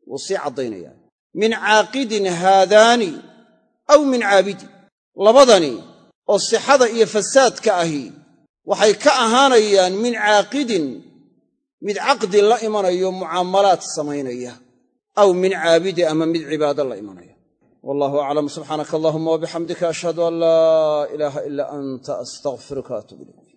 wuu sii caddaynayaa. Min caaqidin haadaani aw min caabidin. Labadani oo sixada iyo fasaadka ahi waxay ka ahaanayaan min caaqidin mid caqdi la imanayo mucaamalaad samaynaya aw min caabidi ama mid cibaado la imanaya. Wallahu aclam. Subxaanaka allahuma wabixamdika ashhadu an laa ilaaha ilaa anta astaqfiruka atuub ilayk